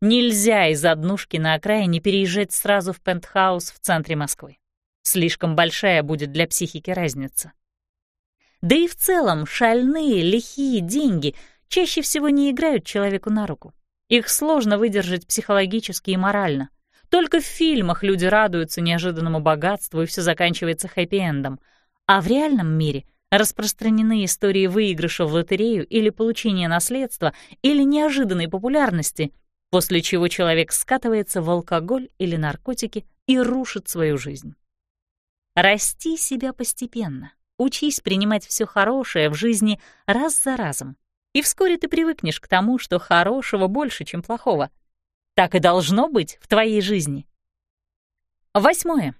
Нельзя из однушки на окраине переезжать сразу в пентхаус в центре Москвы. Слишком большая будет для психики разница. Да и в целом шальные, лихие деньги чаще всего не играют человеку на руку. Их сложно выдержать психологически и морально. Только в фильмах люди радуются неожиданному богатству, и все заканчивается хэппи-эндом. А в реальном мире — Распространены истории выигрыша в лотерею или получения наследства или неожиданной популярности, после чего человек скатывается в алкоголь или наркотики и рушит свою жизнь. Расти себя постепенно. Учись принимать все хорошее в жизни раз за разом. И вскоре ты привыкнешь к тому, что хорошего больше, чем плохого. Так и должно быть в твоей жизни. Восьмое.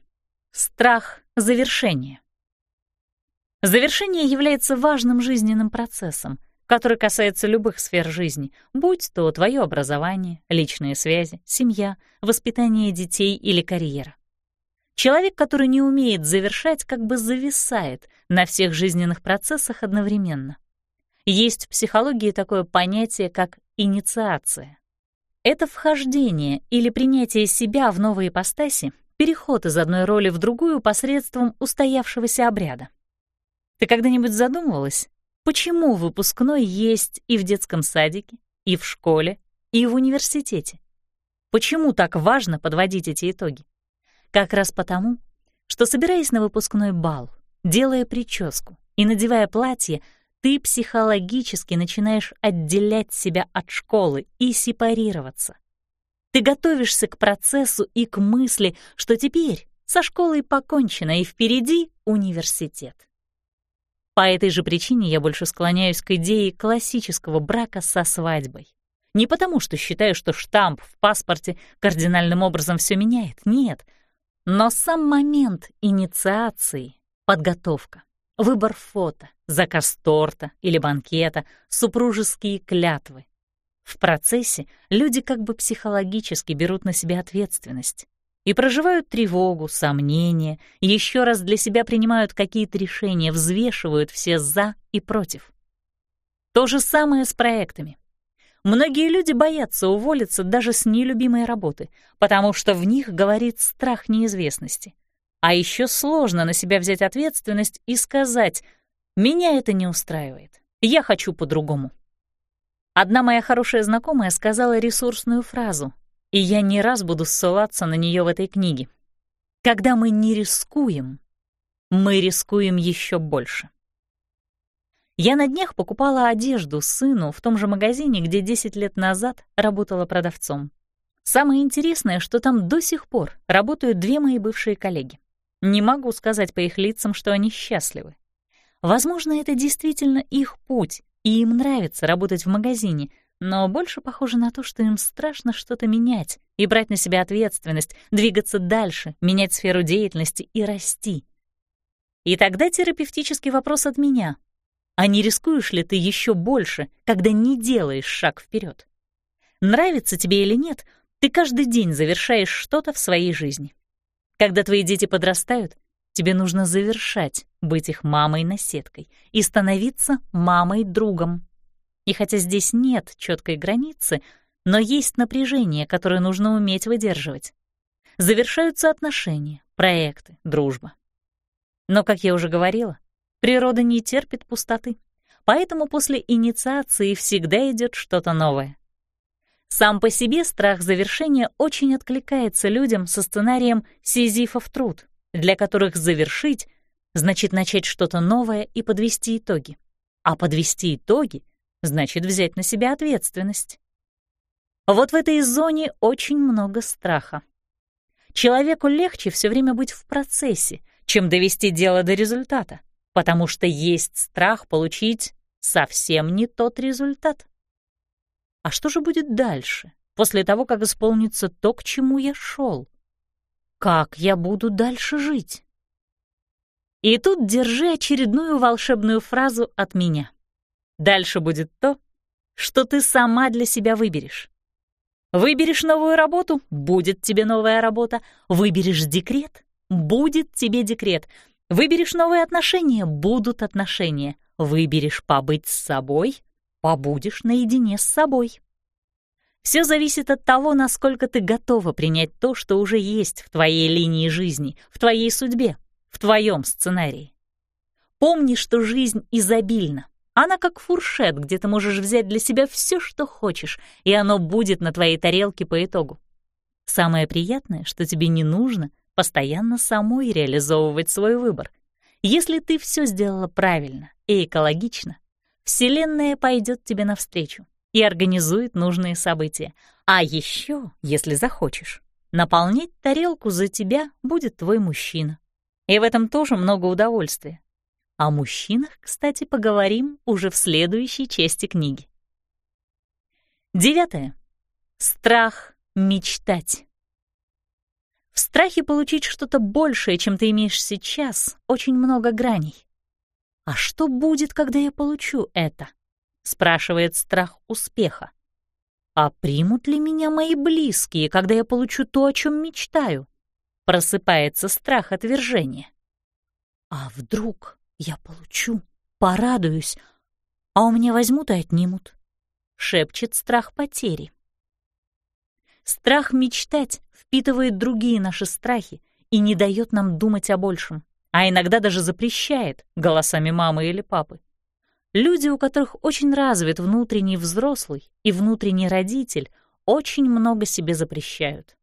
Страх завершения. Завершение является важным жизненным процессом, который касается любых сфер жизни, будь то твое образование, личные связи, семья, воспитание детей или карьера. Человек, который не умеет завершать, как бы зависает на всех жизненных процессах одновременно. Есть в психологии такое понятие, как инициация. Это вхождение или принятие себя в новые ипостаси, переход из одной роли в другую посредством устоявшегося обряда. Ты когда-нибудь задумывалась, почему выпускной есть и в детском садике, и в школе, и в университете? Почему так важно подводить эти итоги? Как раз потому, что, собираясь на выпускной бал, делая прическу и надевая платье, ты психологически начинаешь отделять себя от школы и сепарироваться. Ты готовишься к процессу и к мысли, что теперь со школой покончено и впереди университет. По этой же причине я больше склоняюсь к идее классического брака со свадьбой. Не потому, что считаю, что штамп в паспорте кардинальным образом все меняет, нет — но сам момент инициации, подготовка, выбор фото, заказ торта или банкета, супружеские клятвы. В процессе люди как бы психологически берут на себя ответственность и проживают тревогу, сомнения, еще раз для себя принимают какие-то решения, взвешивают все «за» и «против». То же самое с проектами. Многие люди боятся уволиться даже с нелюбимой работы, потому что в них говорит страх неизвестности. А еще сложно на себя взять ответственность и сказать «меня это не устраивает, я хочу по-другому». Одна моя хорошая знакомая сказала ресурсную фразу, и я не раз буду ссылаться на нее в этой книге. «Когда мы не рискуем, мы рискуем еще больше». Я на днях покупала одежду сыну в том же магазине, где 10 лет назад работала продавцом. Самое интересное, что там до сих пор работают две мои бывшие коллеги. Не могу сказать по их лицам, что они счастливы. Возможно, это действительно их путь, и им нравится работать в магазине, но больше похоже на то, что им страшно что-то менять и брать на себя ответственность, двигаться дальше, менять сферу деятельности и расти. И тогда терапевтический вопрос от меня — а не рискуешь ли ты еще больше, когда не делаешь шаг вперед? Нравится тебе или нет, ты каждый день завершаешь что-то в своей жизни. Когда твои дети подрастают, тебе нужно завершать быть их мамой-наседкой и становиться мамой-другом. И хотя здесь нет четкой границы, но есть напряжение, которое нужно уметь выдерживать. Завершаются отношения, проекты, дружба. Но, как я уже говорила, Природа не терпит пустоты, поэтому после инициации всегда идет что-то новое. Сам по себе страх завершения очень откликается людям со сценарием «Сизифов труд», для которых завершить значит начать что-то новое и подвести итоги. А подвести итоги значит взять на себя ответственность. Вот в этой зоне очень много страха. Человеку легче все время быть в процессе, чем довести дело до результата потому что есть страх получить совсем не тот результат. А что же будет дальше, после того, как исполнится то, к чему я шел? Как я буду дальше жить? И тут держи очередную волшебную фразу от меня. Дальше будет то, что ты сама для себя выберешь. Выберешь новую работу — будет тебе новая работа. Выберешь декрет — будет тебе декрет. Выберешь новые отношения — будут отношения. Выберешь побыть с собой — побудешь наедине с собой. Все зависит от того, насколько ты готова принять то, что уже есть в твоей линии жизни, в твоей судьбе, в твоем сценарии. Помни, что жизнь изобильна. Она как фуршет, где ты можешь взять для себя все, что хочешь, и оно будет на твоей тарелке по итогу. Самое приятное, что тебе не нужно постоянно самой реализовывать свой выбор. Если ты все сделала правильно и экологично, Вселенная пойдет тебе навстречу и организует нужные события. А еще, если захочешь, наполнять тарелку за тебя будет твой мужчина. И в этом тоже много удовольствия. О мужчинах, кстати, поговорим уже в следующей части книги. Девятое. Страх мечтать. В страхе получить что-то большее, чем ты имеешь сейчас, очень много граней. «А что будет, когда я получу это?» — спрашивает страх успеха. «А примут ли меня мои близкие, когда я получу то, о чем мечтаю?» Просыпается страх отвержения. «А вдруг я получу, порадуюсь, а у меня возьмут и отнимут?» — шепчет страх потери. Страх мечтать впитывает другие наши страхи и не дает нам думать о большем а иногда даже запрещает голосами мамы или папы. Люди, у которых очень развит внутренний взрослый и внутренний родитель, очень много себе запрещают.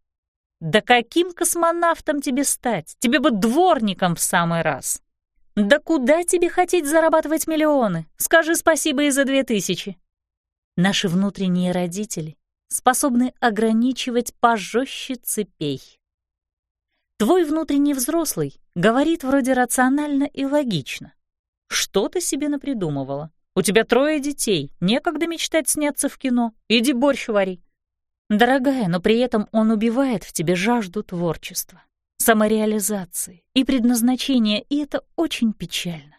Да каким космонавтом тебе стать? Тебе бы дворником в самый раз. Да куда тебе хотеть зарабатывать миллионы? Скажи спасибо и за две тысячи. Наши внутренние родители способны ограничивать пожестче цепей. Твой внутренний взрослый говорит вроде рационально и логично. Что ты себе напридумывала? У тебя трое детей, некогда мечтать сняться в кино. Иди борщ вари. Дорогая, но при этом он убивает в тебе жажду творчества, самореализации и предназначения, и это очень печально.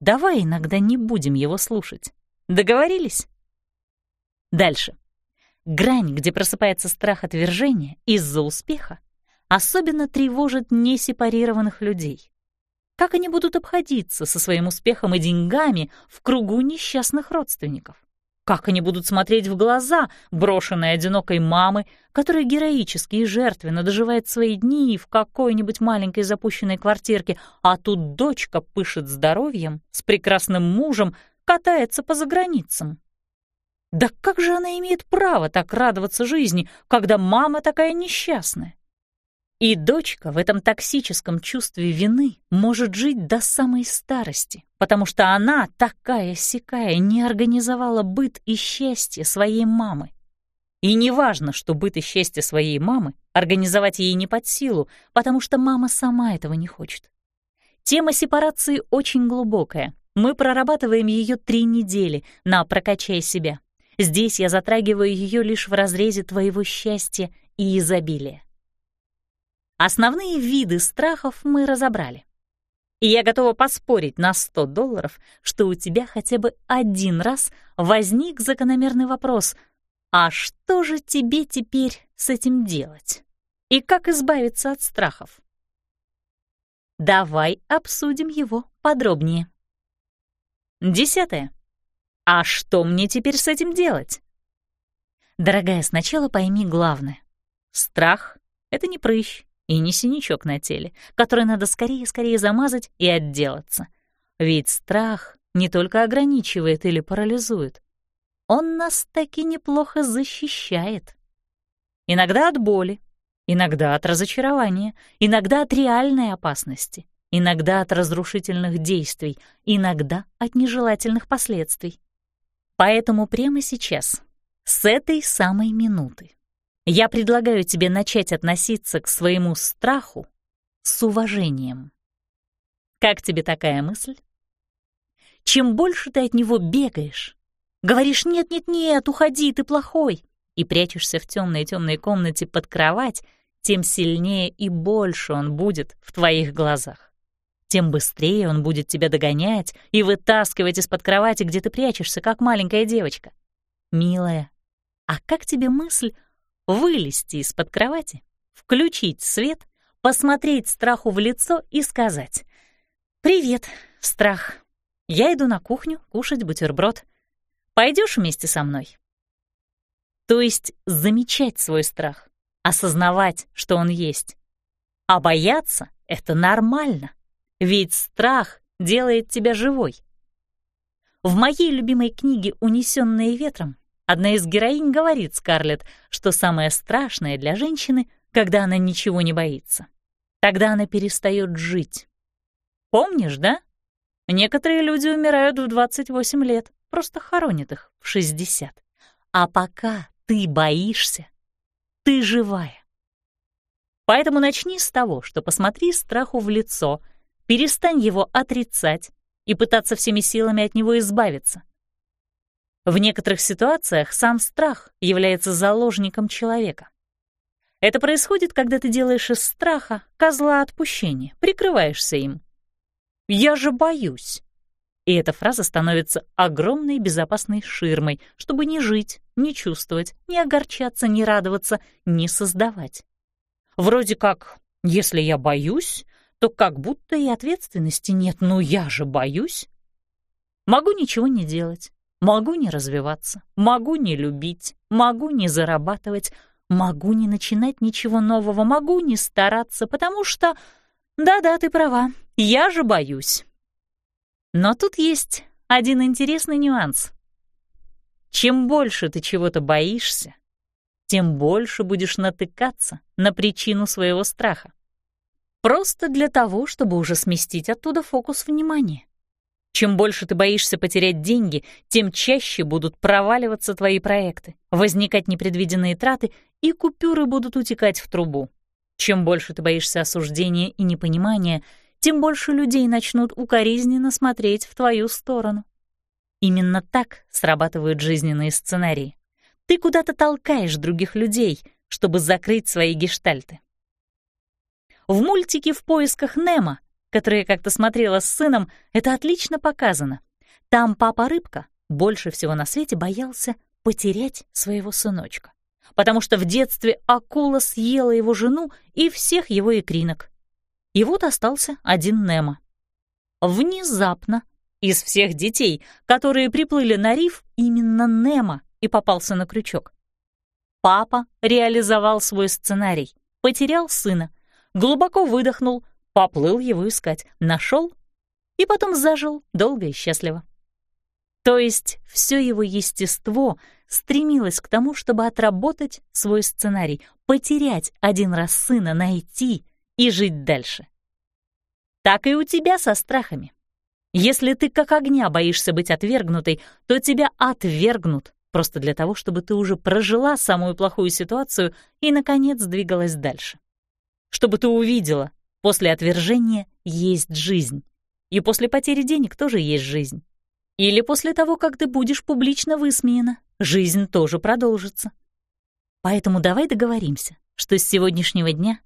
Давай иногда не будем его слушать. Договорились? Дальше. Грань, где просыпается страх отвержения из-за успеха, особенно тревожит несепарированных людей. Как они будут обходиться со своим успехом и деньгами в кругу несчастных родственников? Как они будут смотреть в глаза брошенной одинокой мамы, которая героически и жертвенно доживает свои дни в какой-нибудь маленькой запущенной квартирке, а тут дочка пышет здоровьем, с прекрасным мужем, катается по заграницам? Да как же она имеет право так радоваться жизни, когда мама такая несчастная? И дочка в этом токсическом чувстве вины может жить до самой старости, потому что она, такая-сякая, не организовала быт и счастье своей мамы. И не важно, что быт и счастье своей мамы организовать ей не под силу, потому что мама сама этого не хочет. Тема сепарации очень глубокая. Мы прорабатываем ее три недели на «Прокачай себя». Здесь я затрагиваю ее лишь в разрезе твоего счастья и изобилия. Основные виды страхов мы разобрали. И я готова поспорить на 100 долларов, что у тебя хотя бы один раз возник закономерный вопрос «А что же тебе теперь с этим делать? И как избавиться от страхов?» Давай обсудим его подробнее. Десятое. А что мне теперь с этим делать? Дорогая, сначала пойми главное. Страх — это не прыщ, и не синячок на теле, который надо скорее-скорее замазать и отделаться. Ведь страх не только ограничивает или парализует, он нас таки неплохо защищает. Иногда от боли, иногда от разочарования, иногда от реальной опасности, иногда от разрушительных действий, иногда от нежелательных последствий. Поэтому прямо сейчас, с этой самой минуты, я предлагаю тебе начать относиться к своему страху с уважением. Как тебе такая мысль? Чем больше ты от него бегаешь, говоришь «нет-нет-нет, уходи, ты плохой», и прячешься в темной-темной комнате под кровать, тем сильнее и больше он будет в твоих глазах. Тем быстрее он будет тебя догонять и вытаскивать из-под кровати, где ты прячешься, как маленькая девочка. Милая, а как тебе мысль вылезти из-под кровати, включить свет, посмотреть страху в лицо и сказать «Привет, страх. Я иду на кухню кушать бутерброд. Пойдешь вместе со мной?» То есть замечать свой страх, осознавать, что он есть. А бояться — это нормально, ведь страх делает тебя живой. В моей любимой книге «Унесённые ветром» Одна из героинь говорит Скарлетт, что самое страшное для женщины, когда она ничего не боится. Тогда она перестает жить. Помнишь, да? Некоторые люди умирают в 28 лет, просто хоронят их в 60. А пока ты боишься, ты живая. Поэтому начни с того, что посмотри страху в лицо, перестань его отрицать и пытаться всеми силами от него избавиться — в некоторых ситуациях сам страх является заложником человека. Это происходит, когда ты делаешь из страха козла отпущения, прикрываешься им. «Я же боюсь». И эта фраза становится огромной безопасной ширмой, чтобы не жить, не чувствовать, не огорчаться, не радоваться, не создавать. Вроде как, если я боюсь, то как будто и ответственности нет, но я же боюсь. Могу ничего не делать, могу не развиваться, могу не любить, могу не зарабатывать, могу не начинать ничего нового, могу не стараться, потому что... Да-да, ты права, я же боюсь. Но тут есть один интересный нюанс. Чем больше ты чего-то боишься, тем больше будешь натыкаться на причину своего страха. Просто для того, чтобы уже сместить оттуда фокус внимания. Чем больше ты боишься потерять деньги, тем чаще будут проваливаться твои проекты, возникать непредвиденные траты, и купюры будут утекать в трубу. Чем больше ты боишься осуждения и непонимания, тем больше людей начнут укоризненно смотреть в твою сторону. Именно так срабатывают жизненные сценарии. Ты куда-то толкаешь других людей, чтобы закрыть свои гештальты. В мультике «В поисках Немо», который я как-то смотрела с сыном, это отлично показано. Там папа-рыбка больше всего на свете боялся потерять своего сыночка, потому что в детстве акула съела его жену и всех его икринок. И вот остался один Немо. Внезапно из всех детей, которые приплыли на риф, именно Немо и попался на крючок. Папа реализовал свой сценарий, потерял сына, глубоко выдохнул, поплыл его искать, нашел и потом зажил долго и счастливо. То есть все его естество стремилось к тому, чтобы отработать свой сценарий, потерять один раз сына, найти и жить дальше. Так и у тебя со страхами. Если ты как огня боишься быть отвергнутой, то тебя отвергнут просто для того, чтобы ты уже прожила самую плохую ситуацию и, наконец, двигалась дальше. Чтобы ты увидела, после отвержения есть жизнь, и после потери денег тоже есть жизнь. Или после того, как ты будешь публично высмеяна, жизнь тоже продолжится. Поэтому давай договоримся, что с сегодняшнего дня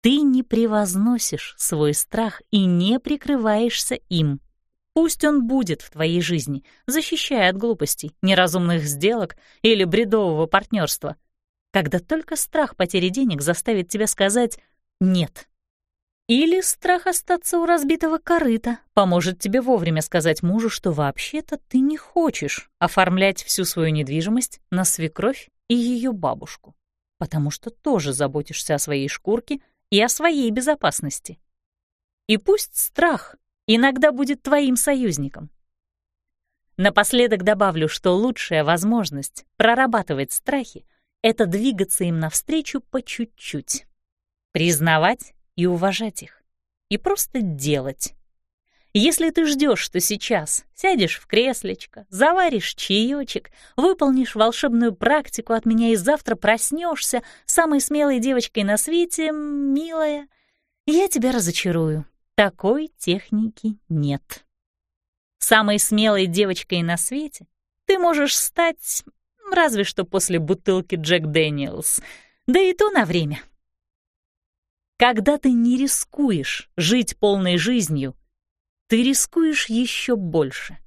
ты не превозносишь свой страх и не прикрываешься им. Пусть он будет в твоей жизни, защищая от глупостей, неразумных сделок или бредового партнерства, когда только страх потери денег заставит тебя сказать «нет». Или страх остаться у разбитого корыта поможет тебе вовремя сказать мужу, что вообще-то ты не хочешь оформлять всю свою недвижимость на свекровь и ее бабушку, потому что тоже заботишься о своей шкурке и о своей безопасности. И пусть страх иногда будет твоим союзником. Напоследок добавлю, что лучшая возможность прорабатывать страхи — это двигаться им навстречу по чуть-чуть, признавать и уважать их, и просто делать. Если ты ждешь, что сейчас сядешь в креслечко, заваришь чаечек, выполнишь волшебную практику от меня и завтра проснешься самой смелой девочкой на свете, милая, я тебя разочарую. Такой техники нет. Самой смелой девочкой на свете ты можешь стать разве что после бутылки Джек Дэниелс, да и то на время. Когда ты не рискуешь жить полной жизнью, ты рискуешь еще больше.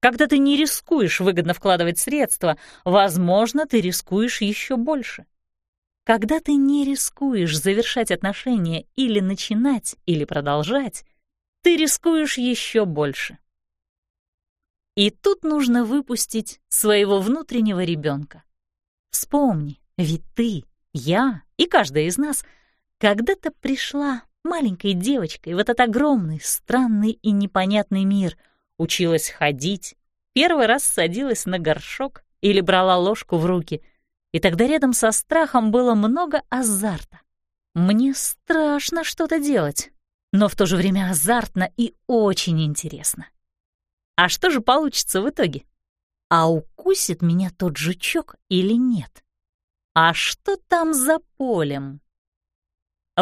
Когда ты не рискуешь выгодно вкладывать средства, возможно, ты рискуешь еще больше. Когда ты не рискуешь завершать отношения или начинать, или продолжать, ты рискуешь еще больше. И тут нужно выпустить своего внутреннего ребенка. Вспомни, ведь ты, я и каждая из нас когда-то пришла маленькой девочкой в этот огромный, странный и непонятный мир, училась ходить, первый раз садилась на горшок или брала ложку в руки — и тогда рядом со страхом было много азарта. Мне страшно что-то делать, но в то же время азартно и очень интересно. А что же получится в итоге? А укусит меня тот жучок или нет? А что там за полем?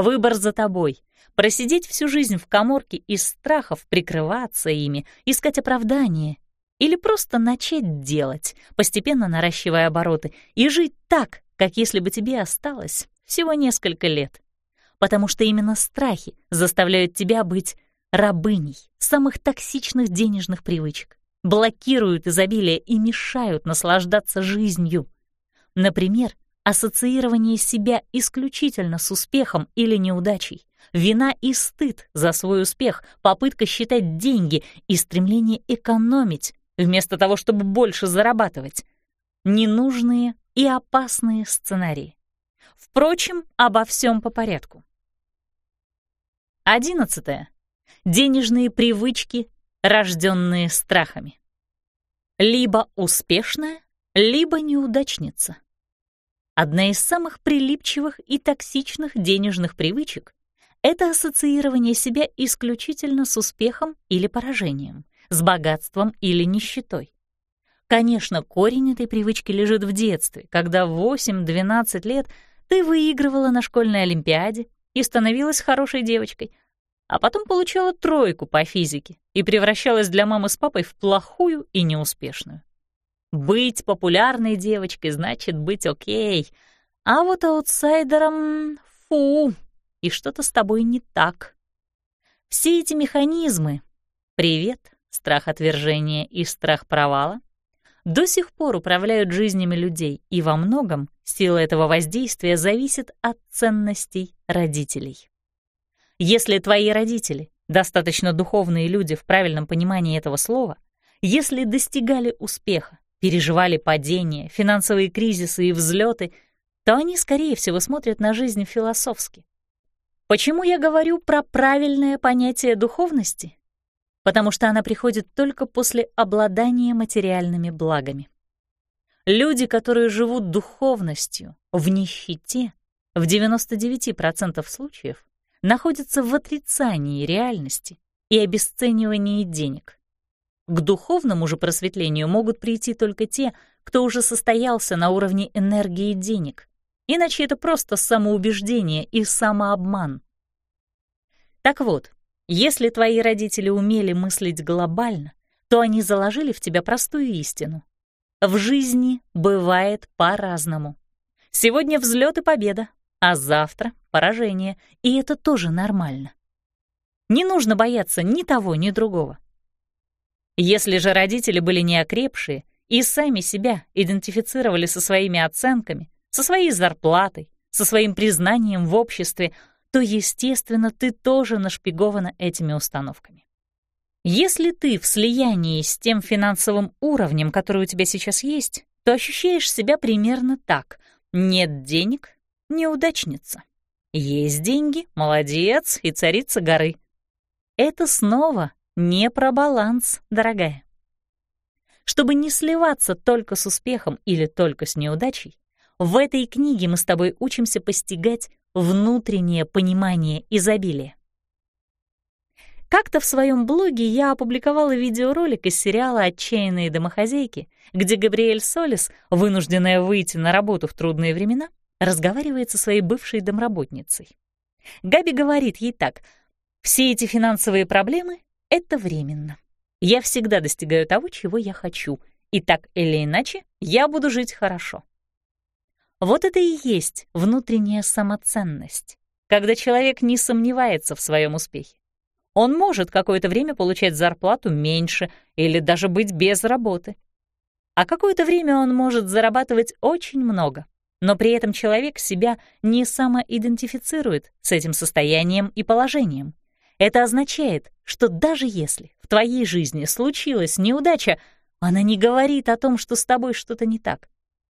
Выбор за тобой. Просидеть всю жизнь в коморке из страхов, прикрываться ими, искать оправдание или просто начать делать, постепенно наращивая обороты, и жить так, как если бы тебе осталось всего несколько лет. Потому что именно страхи заставляют тебя быть рабыней самых токсичных денежных привычек, блокируют изобилие и мешают наслаждаться жизнью. Например, ассоциирование себя исключительно с успехом или неудачей, вина и стыд за свой успех, попытка считать деньги и стремление экономить, вместо того, чтобы больше зарабатывать. Ненужные и опасные сценарии. Впрочем, обо всем по порядку. Одиннадцатое. Денежные привычки, рожденные страхами. Либо успешная, либо неудачница. Одна из самых прилипчивых и токсичных денежных привычек — это ассоциирование себя исключительно с успехом или поражением, с богатством или нищетой. Конечно, корень этой привычки лежит в детстве, когда в 8-12 лет ты выигрывала на школьной олимпиаде и становилась хорошей девочкой, а потом получала тройку по физике и превращалась для мамы с папой в плохую и неуспешную. Быть популярной девочкой значит быть окей, а вот аутсайдером — фу, и что-то с тобой не так. Все эти механизмы — привет, страх отвержения и страх провала — до сих пор управляют жизнями людей, и во многом сила этого воздействия зависит от ценностей родителей. Если твои родители — достаточно духовные люди в правильном понимании этого слова, если достигали успеха, переживали падения, финансовые кризисы и взлеты, то они, скорее всего, смотрят на жизнь философски. Почему я говорю про правильное понятие духовности? Потому что она приходит только после обладания материальными благами. Люди, которые живут духовностью в нищете, в 99% случаев находятся в отрицании реальности и обесценивании денег. К духовному же просветлению могут прийти только те, кто уже состоялся на уровне энергии денег. Иначе это просто самоубеждение и самообман. Так вот, если твои родители умели мыслить глобально, то они заложили в тебя простую истину. В жизни бывает по-разному. Сегодня взлет и победа, а завтра — поражение, и это тоже нормально. Не нужно бояться ни того, ни другого. Если же родители были неокрепшие и сами себя идентифицировали со своими оценками, со своей зарплатой, со своим признанием в обществе, то, естественно, ты тоже нашпигована этими установками. Если ты в слиянии с тем финансовым уровнем, который у тебя сейчас есть, то ощущаешь себя примерно так. Нет денег — неудачница. Есть деньги — молодец и царица горы. Это снова не про баланс, дорогая. Чтобы не сливаться только с успехом или только с неудачей, в этой книге мы с тобой учимся постигать внутреннее понимание изобилия. Как-то в своем блоге я опубликовала видеоролик из сериала «Отчаянные домохозяйки», где Габриэль Солис, вынужденная выйти на работу в трудные времена, разговаривает со своей бывшей домработницей. Габи говорит ей так, «Все эти финансовые проблемы это временно. Я всегда достигаю того, чего я хочу, и так или иначе я буду жить хорошо. Вот это и есть внутренняя самоценность, когда человек не сомневается в своем успехе. Он может какое-то время получать зарплату меньше или даже быть без работы. А какое-то время он может зарабатывать очень много, но при этом человек себя не самоидентифицирует с этим состоянием и положением. Это означает, что даже если в твоей жизни случилась неудача, она не говорит о том, что с тобой что-то не так.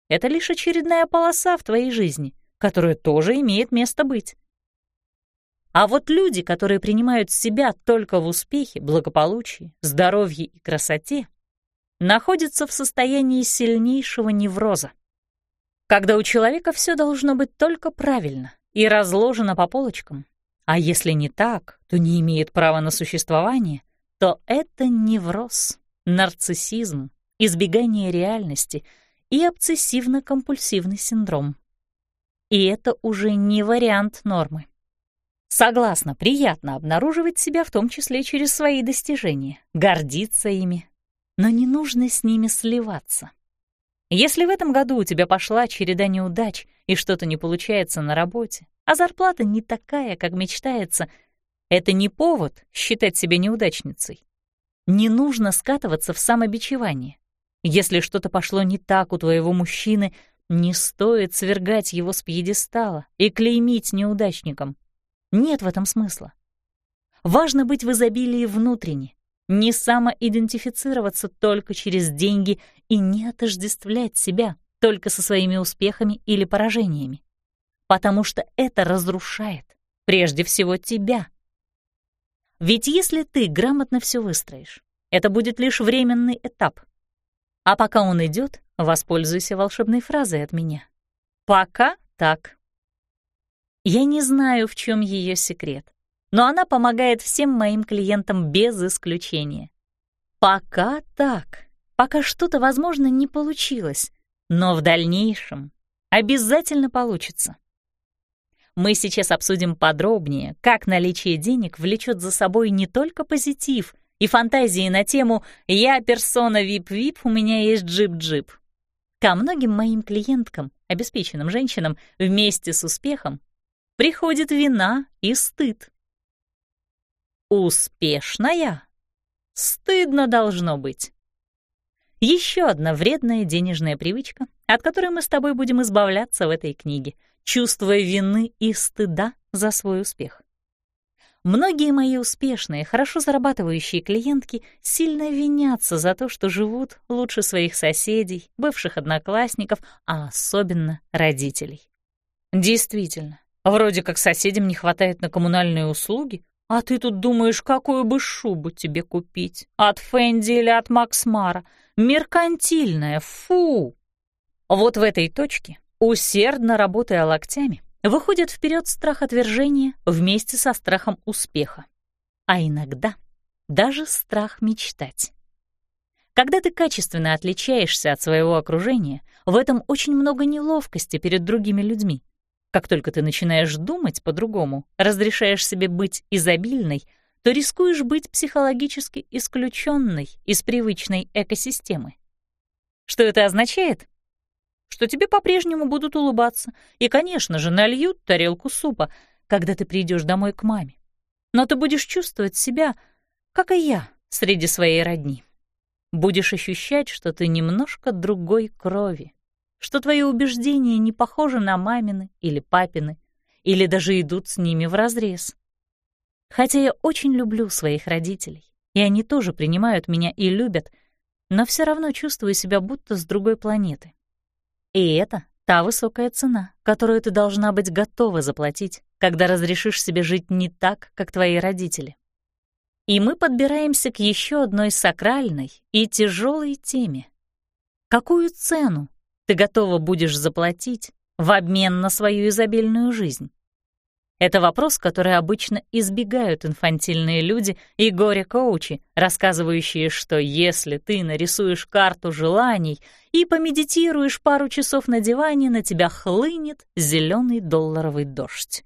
Это лишь очередная полоса в твоей жизни, которая тоже имеет место быть. А вот люди, которые принимают себя только в успехе, благополучии, здоровье и красоте, находятся в состоянии сильнейшего невроза. Когда у человека все должно быть только правильно и разложено по полочкам, а если не так, то не имеет права на существование, то это невроз, нарциссизм, избегание реальности и обсессивно-компульсивный синдром. И это уже не вариант нормы. Согласна, приятно обнаруживать себя в том числе через свои достижения, гордиться ими, но не нужно с ними сливаться. Если в этом году у тебя пошла череда неудач и что-то не получается на работе, а зарплата не такая, как мечтается, это не повод считать себя неудачницей. Не нужно скатываться в самобичевание. Если что-то пошло не так у твоего мужчины, не стоит свергать его с пьедестала и клеймить неудачником. Нет в этом смысла. Важно быть в изобилии внутренне, не самоидентифицироваться только через деньги и не отождествлять себя только со своими успехами или поражениями, потому что это разрушает прежде всего тебя. Ведь если ты грамотно все выстроишь, это будет лишь временный этап. А пока он идет, воспользуйся волшебной фразой от меня. Пока так. Я не знаю, в чем ее секрет, но она помогает всем моим клиентам без исключения. Пока так. Пока что-то, возможно, не получилось, но в дальнейшем обязательно получится. Мы сейчас обсудим подробнее, как наличие денег влечет за собой не только позитив и фантазии на тему «Я персона вип-вип, у меня есть джип-джип». Ко многим моим клиенткам, обеспеченным женщинам, вместе с успехом приходит вина и стыд. Успешная? Стыдно должно быть. Еще одна вредная денежная привычка, от которой мы с тобой будем избавляться в этой книге, чувствуя вины и стыда за свой успех. Многие мои успешные, хорошо зарабатывающие клиентки сильно винятся за то, что живут лучше своих соседей, бывших одноклассников, а особенно родителей. Действительно, вроде как соседям не хватает на коммунальные услуги, а ты тут думаешь, какую бы шубу тебе купить? От Фэнди или от Максмара? Меркантильная, фу! Вот в этой точке, усердно работая локтями, выходит вперед страх отвержения вместе со страхом успеха. А иногда даже страх мечтать. Когда ты качественно отличаешься от своего окружения, в этом очень много неловкости перед другими людьми. Как только ты начинаешь думать по-другому, разрешаешь себе быть изобильной, то рискуешь быть психологически исключенной из привычной экосистемы. Что это означает? Что тебе по-прежнему будут улыбаться и, конечно же, нальют тарелку супа, когда ты придешь домой к маме. Но ты будешь чувствовать себя, как и я, среди своей родни. Будешь ощущать, что ты немножко другой крови, что твои убеждения не похожи на мамины или папины, или даже идут с ними вразрез. Хотя я очень люблю своих родителей, и они тоже принимают меня и любят, но все равно чувствую себя будто с другой планеты. И это та высокая цена, которую ты должна быть готова заплатить, когда разрешишь себе жить не так, как твои родители. И мы подбираемся к еще одной сакральной и тяжелой теме. Какую цену ты готова будешь заплатить в обмен на свою изобильную жизнь? Это вопрос, который обычно избегают инфантильные люди и горе-коучи, рассказывающие, что если ты нарисуешь карту желаний и помедитируешь пару часов на диване, на тебя хлынет зеленый долларовый дождь.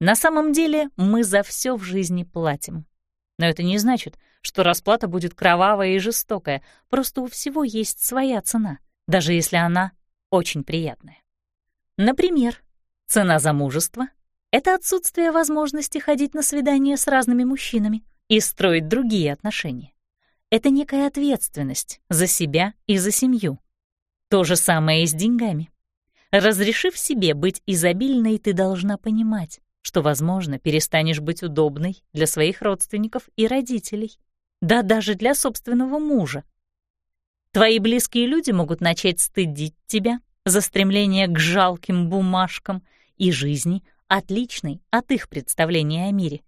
На самом деле мы за все в жизни платим. Но это не значит, что расплата будет кровавая и жестокая, просто у всего есть своя цена, даже если она очень приятная. Например, цена замужества — это отсутствие возможности ходить на свидания с разными мужчинами и строить другие отношения. Это некая ответственность за себя и за семью. То же самое и с деньгами. Разрешив себе быть изобильной, ты должна понимать, что, возможно, перестанешь быть удобной для своих родственников и родителей, да даже для собственного мужа. Твои близкие люди могут начать стыдить тебя за стремление к жалким бумажкам и жизни, отличный от их представления о мире.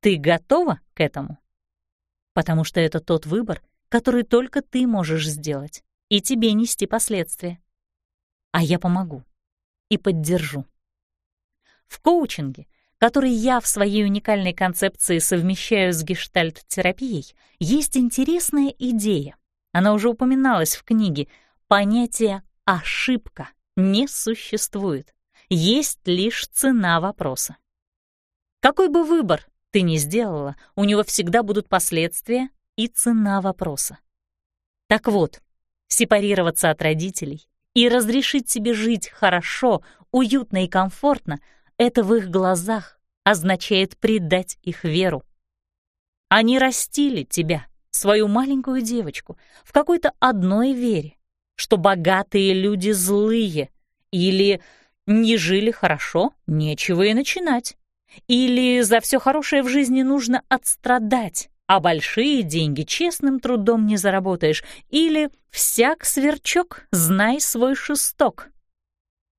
Ты готова к этому? Потому что это тот выбор, который только ты можешь сделать, и тебе нести последствия. А я помогу и поддержу. В коучинге, который я в своей уникальной концепции совмещаю с гештальт-терапией, есть интересная идея. Она уже упоминалась в книге. Понятие «ошибка» не существует есть лишь цена вопроса. Какой бы выбор ты ни сделала, у него всегда будут последствия и цена вопроса. Так вот, сепарироваться от родителей и разрешить себе жить хорошо, уютно и комфортно, это в их глазах означает предать их веру. Они растили тебя, свою маленькую девочку, в какой-то одной вере, что богатые люди злые, или не жили хорошо, нечего и начинать, или за все хорошее в жизни нужно отстрадать, а большие деньги честным трудом не заработаешь, или всяк сверчок, знай свой шесток.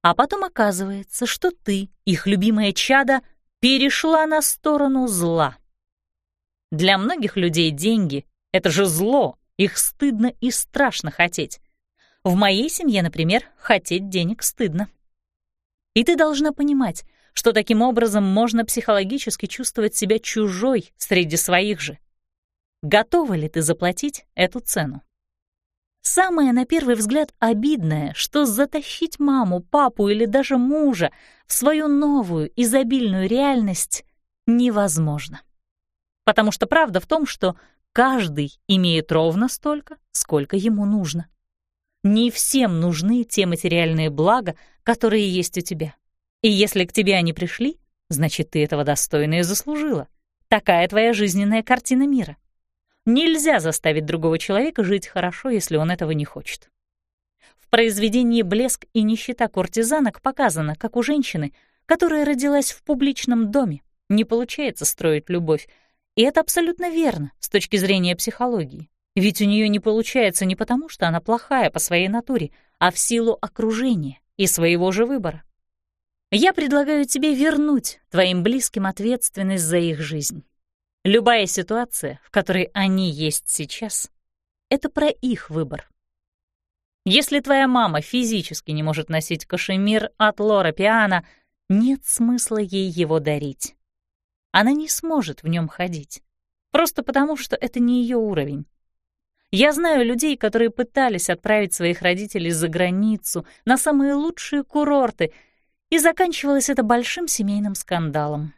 А потом оказывается, что ты, их любимое чадо, перешла на сторону зла. Для многих людей деньги — это же зло, их стыдно и страшно хотеть. В моей семье, например, хотеть денег стыдно. И ты должна понимать, что таким образом можно психологически чувствовать себя чужой среди своих же. Готова ли ты заплатить эту цену? Самое, на первый взгляд, обидное, что затащить маму, папу или даже мужа в свою новую, изобильную реальность невозможно. Потому что правда в том, что каждый имеет ровно столько, сколько ему нужно. Не всем нужны те материальные блага, которые есть у тебя. И если к тебе они пришли, значит, ты этого достойна и заслужила. Такая твоя жизненная картина мира. Нельзя заставить другого человека жить хорошо, если он этого не хочет. В произведении «Блеск и нищета куртизанок» показано, как у женщины, которая родилась в публичном доме, не получается строить любовь. И это абсолютно верно с точки зрения психологии. Ведь у нее не получается не потому, что она плохая по своей натуре, а в силу окружения и своего же выбора. Я предлагаю тебе вернуть твоим близким ответственность за их жизнь. Любая ситуация, в которой они есть сейчас, это про их выбор. Если твоя мама физически не может носить кашемир от Лора Пиано, нет смысла ей его дарить. Она не сможет в нем ходить, просто потому что это не ее уровень. Я знаю людей, которые пытались отправить своих родителей за границу, на самые лучшие курорты, и заканчивалось это большим семейным скандалом.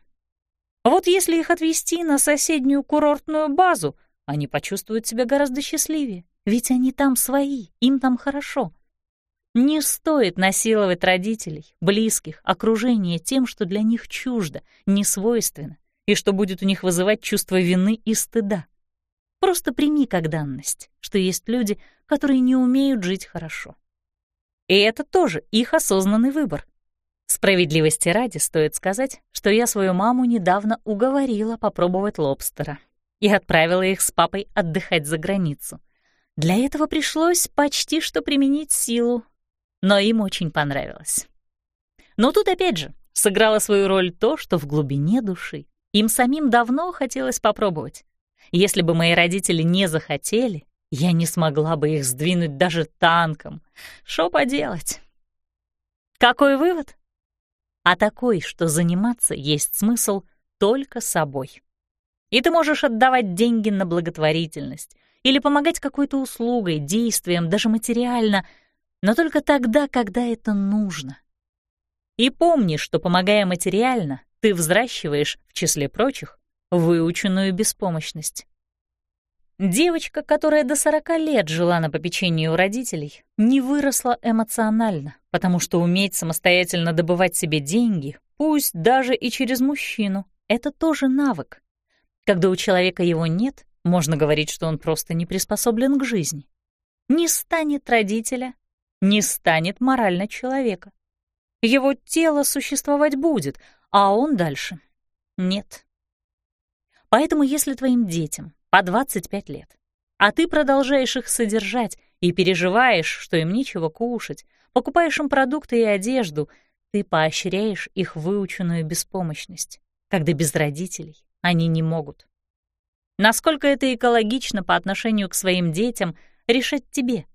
Вот если их отвезти на соседнюю курортную базу, они почувствуют себя гораздо счастливее, ведь они там свои, им там хорошо. Не стоит насиловать родителей, близких, окружение тем, что для них чуждо, не свойственно, и что будет у них вызывать чувство вины и стыда. Просто прими как данность, что есть люди, которые не умеют жить хорошо. И это тоже их осознанный выбор. Справедливости ради стоит сказать, что я свою маму недавно уговорила попробовать лобстера и отправила их с папой отдыхать за границу. Для этого пришлось почти что применить силу, но им очень понравилось. Но тут опять же сыграло свою роль то, что в глубине души им самим давно хотелось попробовать. Если бы мои родители не захотели, я не смогла бы их сдвинуть даже танком. Что поделать? Какой вывод? а такой, что заниматься есть смысл только собой. И ты можешь отдавать деньги на благотворительность или помогать какой-то услугой, действием, даже материально, но только тогда, когда это нужно. И помни, что, помогая материально, ты взращиваешь, в числе прочих, выученную беспомощность. Девочка, которая до 40 лет жила на попечении у родителей, не выросла эмоционально, потому что уметь самостоятельно добывать себе деньги, пусть даже и через мужчину, это тоже навык. Когда у человека его нет, можно говорить, что он просто не приспособлен к жизни. Не станет родителя, не станет морально человека. Его тело существовать будет, а он дальше — нет. Поэтому если твоим детям по 25 лет. А ты продолжаешь их содержать и переживаешь, что им нечего кушать, покупаешь им продукты и одежду, ты поощряешь их выученную беспомощность, когда без родителей они не могут. Насколько это экологично по отношению к своим детям, решать тебе.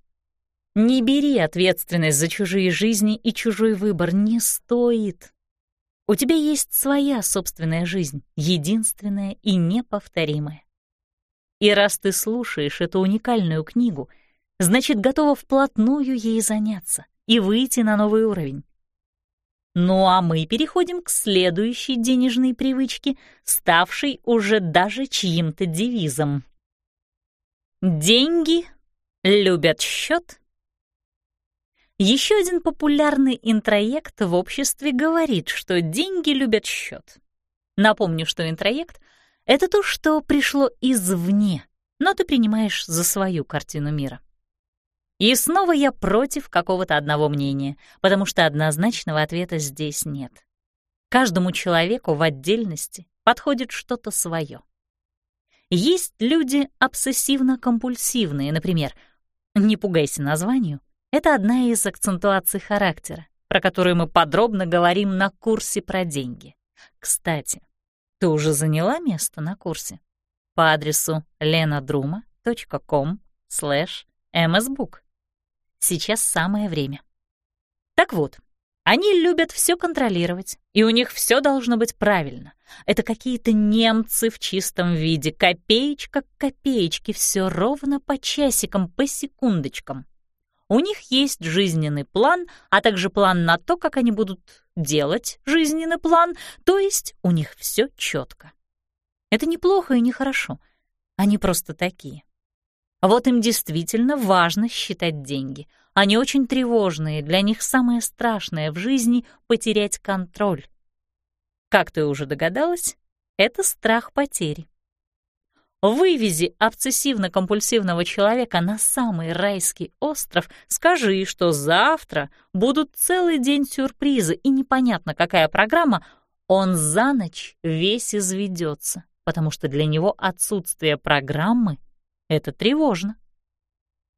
Не бери ответственность за чужие жизни и чужой выбор, не стоит. У тебя есть своя собственная жизнь, единственная и неповторимая. И раз ты слушаешь эту уникальную книгу, значит, готова вплотную ей заняться и выйти на новый уровень. Ну а мы переходим к следующей денежной привычке, ставшей уже даже чьим-то девизом. Деньги любят счет Еще один популярный интроект в обществе говорит, что деньги любят счет. Напомню, что интроект — это то, что пришло извне, но ты принимаешь за свою картину мира. И снова я против какого-то одного мнения, потому что однозначного ответа здесь нет. Каждому человеку в отдельности подходит что-то свое. Есть люди обсессивно-компульсивные, например. Не пугайся названию. Это одна из акцентуаций характера, про которую мы подробно говорим на курсе про деньги. Кстати, ты уже заняла место на курсе? По адресу lenadruma.com slash msbook. Сейчас самое время. Так вот, они любят все контролировать, и у них все должно быть правильно. Это какие-то немцы в чистом виде, копеечка к копеечке, все ровно по часикам, по секундочкам. У них есть жизненный план, а также план на то, как они будут делать жизненный план, то есть у них все четко. Это неплохо и нехорошо. Они просто такие. Вот им действительно важно считать деньги. Они очень тревожные, для них самое страшное в жизни — потерять контроль. Как ты уже догадалась, это страх потери. Вывези обсессивно-компульсивного человека на самый райский остров, скажи, что завтра будут целый день сюрпризы и непонятно какая программа, он за ночь весь изведется, потому что для него отсутствие программы — это тревожно.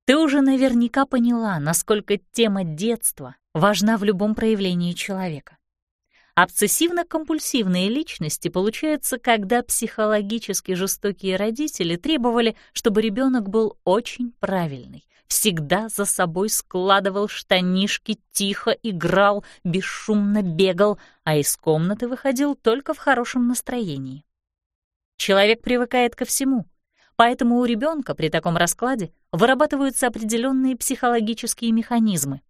Ты уже наверняка поняла, насколько тема детства важна в любом проявлении человека. Обсессивно-компульсивные личности получаются, когда психологически жестокие родители требовали, чтобы ребенок был очень правильный, всегда за собой складывал штанишки, тихо играл, бесшумно бегал, а из комнаты выходил только в хорошем настроении. Человек привыкает ко всему, поэтому у ребенка при таком раскладе вырабатываются определенные психологические механизмы.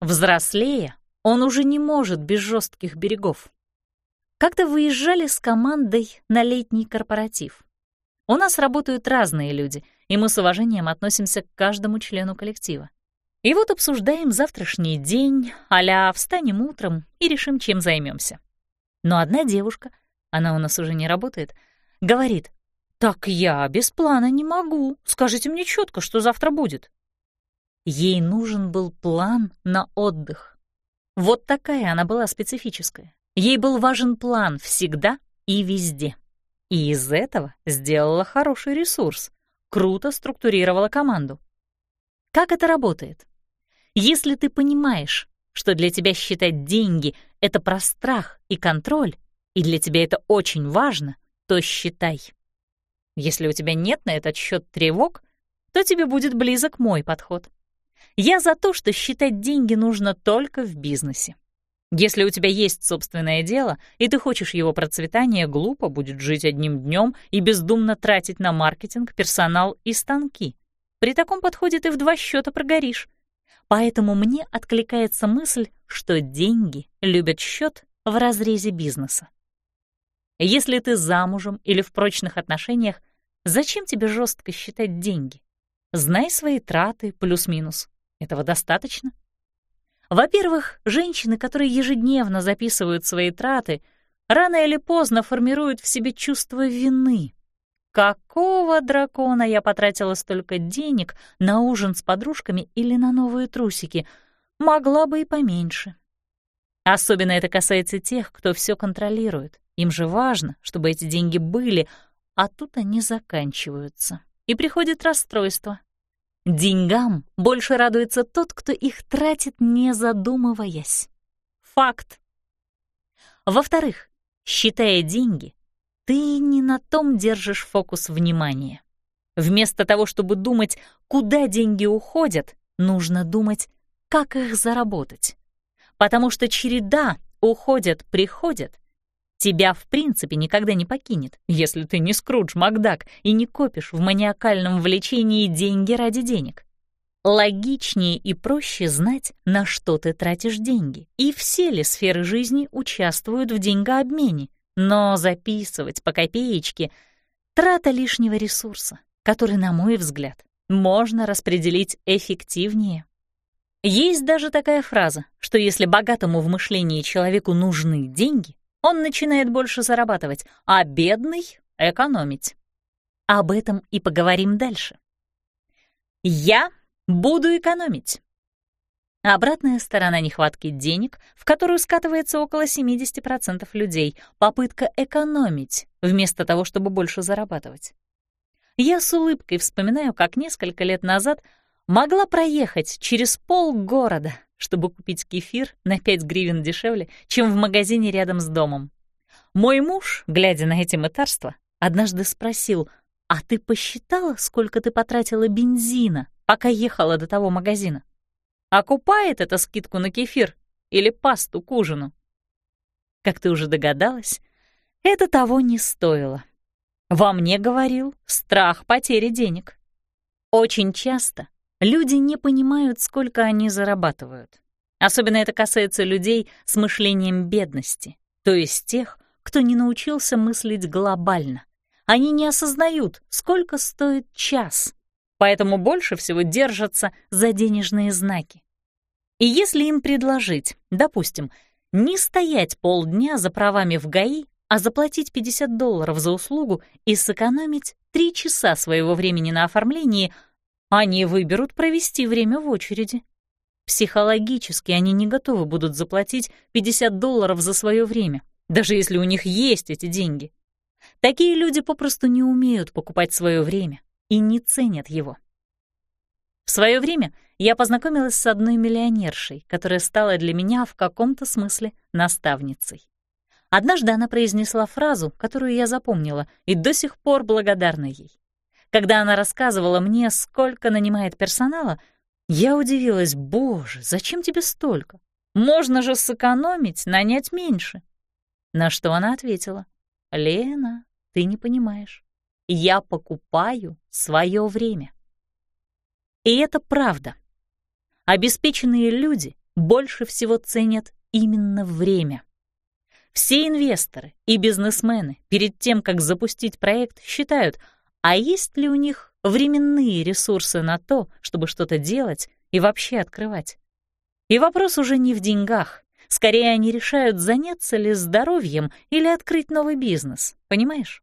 Взрослея, он уже не может без жестких берегов. Как-то выезжали с командой на летний корпоратив. У нас работают разные люди, и мы с уважением относимся к каждому члену коллектива. И вот обсуждаем завтрашний день, а встанем утром и решим, чем займемся. Но одна девушка, она у нас уже не работает, говорит, «Так я без плана не могу. Скажите мне четко, что завтра будет». Ей нужен был план на отдых. Вот такая она была специфическая. Ей был важен план всегда и везде. И из этого сделала хороший ресурс, круто структурировала команду. Как это работает? Если ты понимаешь, что для тебя считать деньги — это про страх и контроль, и для тебя это очень важно, то считай. Если у тебя нет на этот счет тревог, то тебе будет близок мой подход. Я за то, что считать деньги нужно только в бизнесе. Если у тебя есть собственное дело, и ты хочешь его процветания, глупо будет жить одним днем и бездумно тратить на маркетинг, персонал и станки. При таком подходе ты в два счета прогоришь. Поэтому мне откликается мысль, что деньги любят счет в разрезе бизнеса. Если ты замужем или в прочных отношениях, зачем тебе жестко считать деньги? Знай свои траты плюс-минус. Этого достаточно? Во-первых, женщины, которые ежедневно записывают свои траты, рано или поздно формируют в себе чувство вины. Какого дракона я потратила столько денег на ужин с подружками или на новые трусики? Могла бы и поменьше. Особенно это касается тех, кто все контролирует. Им же важно, чтобы эти деньги были, а тут они заканчиваются. И приходит расстройство. Деньгам больше радуется тот, кто их тратит, не задумываясь. Факт. Во-вторых, считая деньги, ты не на том держишь фокус внимания. Вместо того, чтобы думать, куда деньги уходят, нужно думать, как их заработать. Потому что череда уходят-приходят тебя в принципе никогда не покинет, если ты не Скрудж Макдак и не копишь в маниакальном влечении деньги ради денег. Логичнее и проще знать, на что ты тратишь деньги, и все ли сферы жизни участвуют в деньгообмене, но записывать по копеечке — трата лишнего ресурса, который, на мой взгляд, можно распределить эффективнее. Есть даже такая фраза, что если богатому в мышлении человеку нужны деньги, он начинает больше зарабатывать, а бедный — экономить. Об этом и поговорим дальше. Я буду экономить. Обратная сторона нехватки денег, в которую скатывается около 70% людей, попытка экономить, вместо того, чтобы больше зарабатывать. Я с улыбкой вспоминаю, как несколько лет назад могла проехать через полгорода, чтобы купить кефир на 5 гривен дешевле, чем в магазине рядом с домом. Мой муж, глядя на эти мытарства, однажды спросил, «А ты посчитала, сколько ты потратила бензина, пока ехала до того магазина?» Окупает это скидку на кефир или пасту к ужину? Как ты уже догадалась, это того не стоило. Во мне говорил страх потери денег. Очень часто люди не понимают, сколько они зарабатывают. Особенно это касается людей с мышлением бедности, то есть тех, кто не научился мыслить глобально. Они не осознают, сколько стоит час, поэтому больше всего держатся за денежные знаки. И если им предложить, допустим, не стоять полдня за правами в ГАИ, а заплатить 50 долларов за услугу и сэкономить 3 часа своего времени на оформлении, они выберут провести время в очереди. Психологически они не готовы будут заплатить 50 долларов за свое время, даже если у них есть эти деньги. Такие люди попросту не умеют покупать свое время и не ценят его. В свое время я познакомилась с одной миллионершей, которая стала для меня в каком-то смысле наставницей. Однажды она произнесла фразу, которую я запомнила и до сих пор благодарна ей. Когда она рассказывала мне, сколько нанимает персонала, я удивилась, боже, зачем тебе столько? Можно же сэкономить, нанять меньше. На что она ответила, Лена, ты не понимаешь, я покупаю свое время. И это правда. Обеспеченные люди больше всего ценят именно время. Все инвесторы и бизнесмены перед тем, как запустить проект, считают, а есть ли у них временные ресурсы на то, чтобы что-то делать и вообще открывать. И вопрос уже не в деньгах. Скорее, они решают, заняться ли здоровьем или открыть новый бизнес, понимаешь?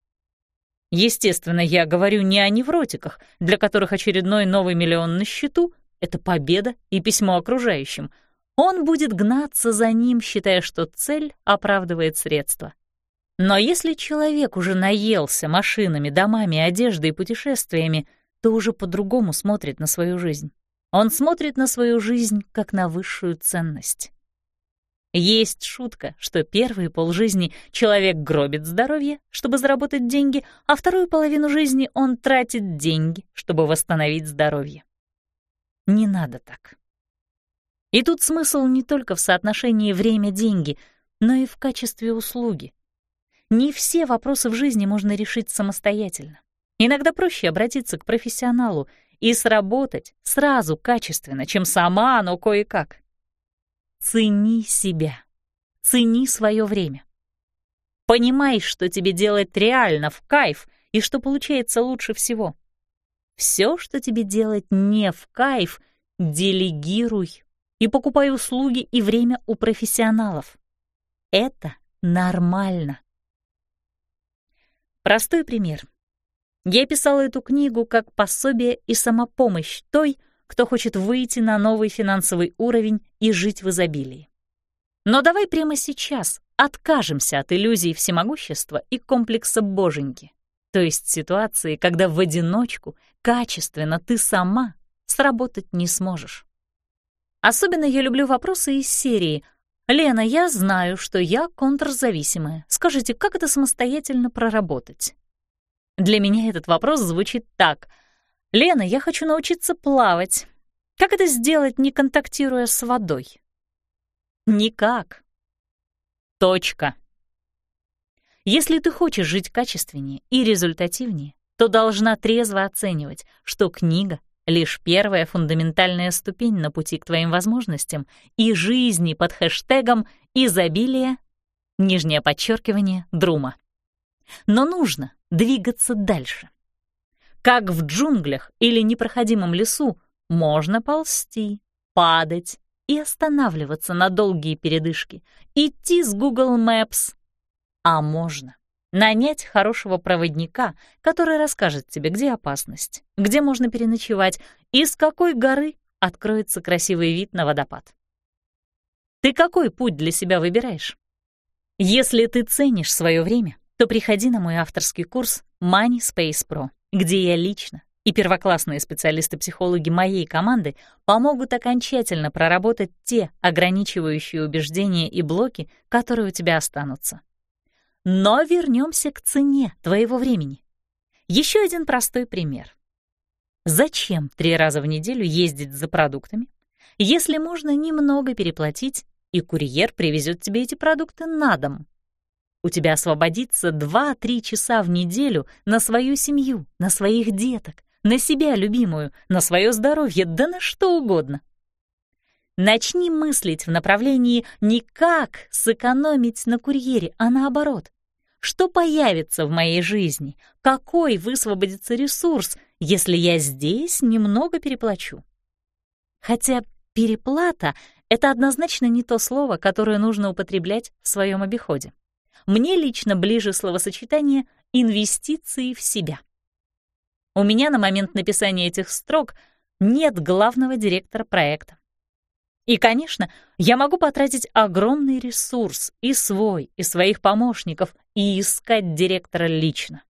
Естественно, я говорю не о невротиках, для которых очередной новый миллион на счету — это победа и письмо окружающим. Он будет гнаться за ним, считая, что цель оправдывает средства. Но если человек уже наелся машинами, домами, одеждой и путешествиями, то уже по-другому смотрит на свою жизнь. Он смотрит на свою жизнь как на высшую ценность. Есть шутка, что первые полжизни человек гробит здоровье, чтобы заработать деньги, а вторую половину жизни он тратит деньги, чтобы восстановить здоровье. Не надо так. И тут смысл не только в соотношении время-деньги, но и в качестве услуги. Не все вопросы в жизни можно решить самостоятельно. Иногда проще обратиться к профессионалу и сработать сразу качественно, чем сама, но кое-как. Цени себя. Цени свое время. Понимай, что тебе делать реально в кайф и что получается лучше всего. Все, что тебе делать не в кайф, делегируй и покупай услуги и время у профессионалов. Это нормально. Простой пример. Я писала эту книгу как пособие и самопомощь той, кто хочет выйти на новый финансовый уровень и жить в изобилии. Но давай прямо сейчас откажемся от иллюзий всемогущества и комплекса боженьки, то есть ситуации, когда в одиночку, качественно ты сама сработать не сможешь. Особенно я люблю вопросы из серии «Лена, я знаю, что я контрзависимая. Скажите, как это самостоятельно проработать?» Для меня этот вопрос звучит так — «Лена, я хочу научиться плавать. Как это сделать, не контактируя с водой?» «Никак. Точка. Если ты хочешь жить качественнее и результативнее, то должна трезво оценивать, что книга — лишь первая фундаментальная ступень на пути к твоим возможностям и жизни под хэштегом «изобилие», нижнее подчеркивание, друма. Но нужно двигаться дальше. Как в джунглях или непроходимом лесу можно ползти, падать и останавливаться на долгие передышки, идти с Google Maps. А можно нанять хорошего проводника, который расскажет тебе, где опасность, где можно переночевать и с какой горы откроется красивый вид на водопад. Ты какой путь для себя выбираешь? Если ты ценишь свое время, то приходи на мой авторский курс Money Space Pro, где я лично и первоклассные специалисты-психологи моей команды помогут окончательно проработать те ограничивающие убеждения и блоки, которые у тебя останутся. Но вернемся к цене твоего времени. Еще один простой пример. Зачем три раза в неделю ездить за продуктами, если можно немного переплатить, и курьер привезет тебе эти продукты на дом? У тебя освободится 2-3 часа в неделю на свою семью, на своих деток, на себя любимую, на свое здоровье, да на что угодно. Начни мыслить в направлении не как сэкономить на курьере, а наоборот. Что появится в моей жизни? Какой высвободится ресурс, если я здесь немного переплачу? Хотя переплата — это однозначно не то слово, которое нужно употреблять в своем обиходе. Мне лично ближе словосочетание «инвестиции в себя». У меня на момент написания этих строк нет главного директора проекта. И, конечно, я могу потратить огромный ресурс и свой, и своих помощников, и искать директора лично.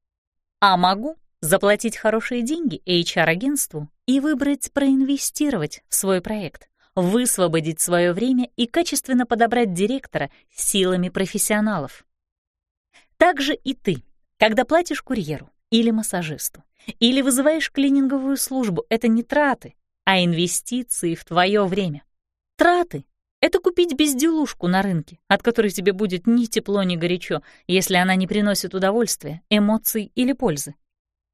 А могу заплатить хорошие деньги HR-агентству и выбрать проинвестировать в свой проект, высвободить свое время и качественно подобрать директора силами профессионалов. Также и ты, когда платишь курьеру или массажисту, или вызываешь клининговую службу — это не траты, а инвестиции в твое время. Траты — это купить безделушку на рынке, от которой тебе будет ни тепло, ни горячо, если она не приносит удовольствия, эмоций или пользы.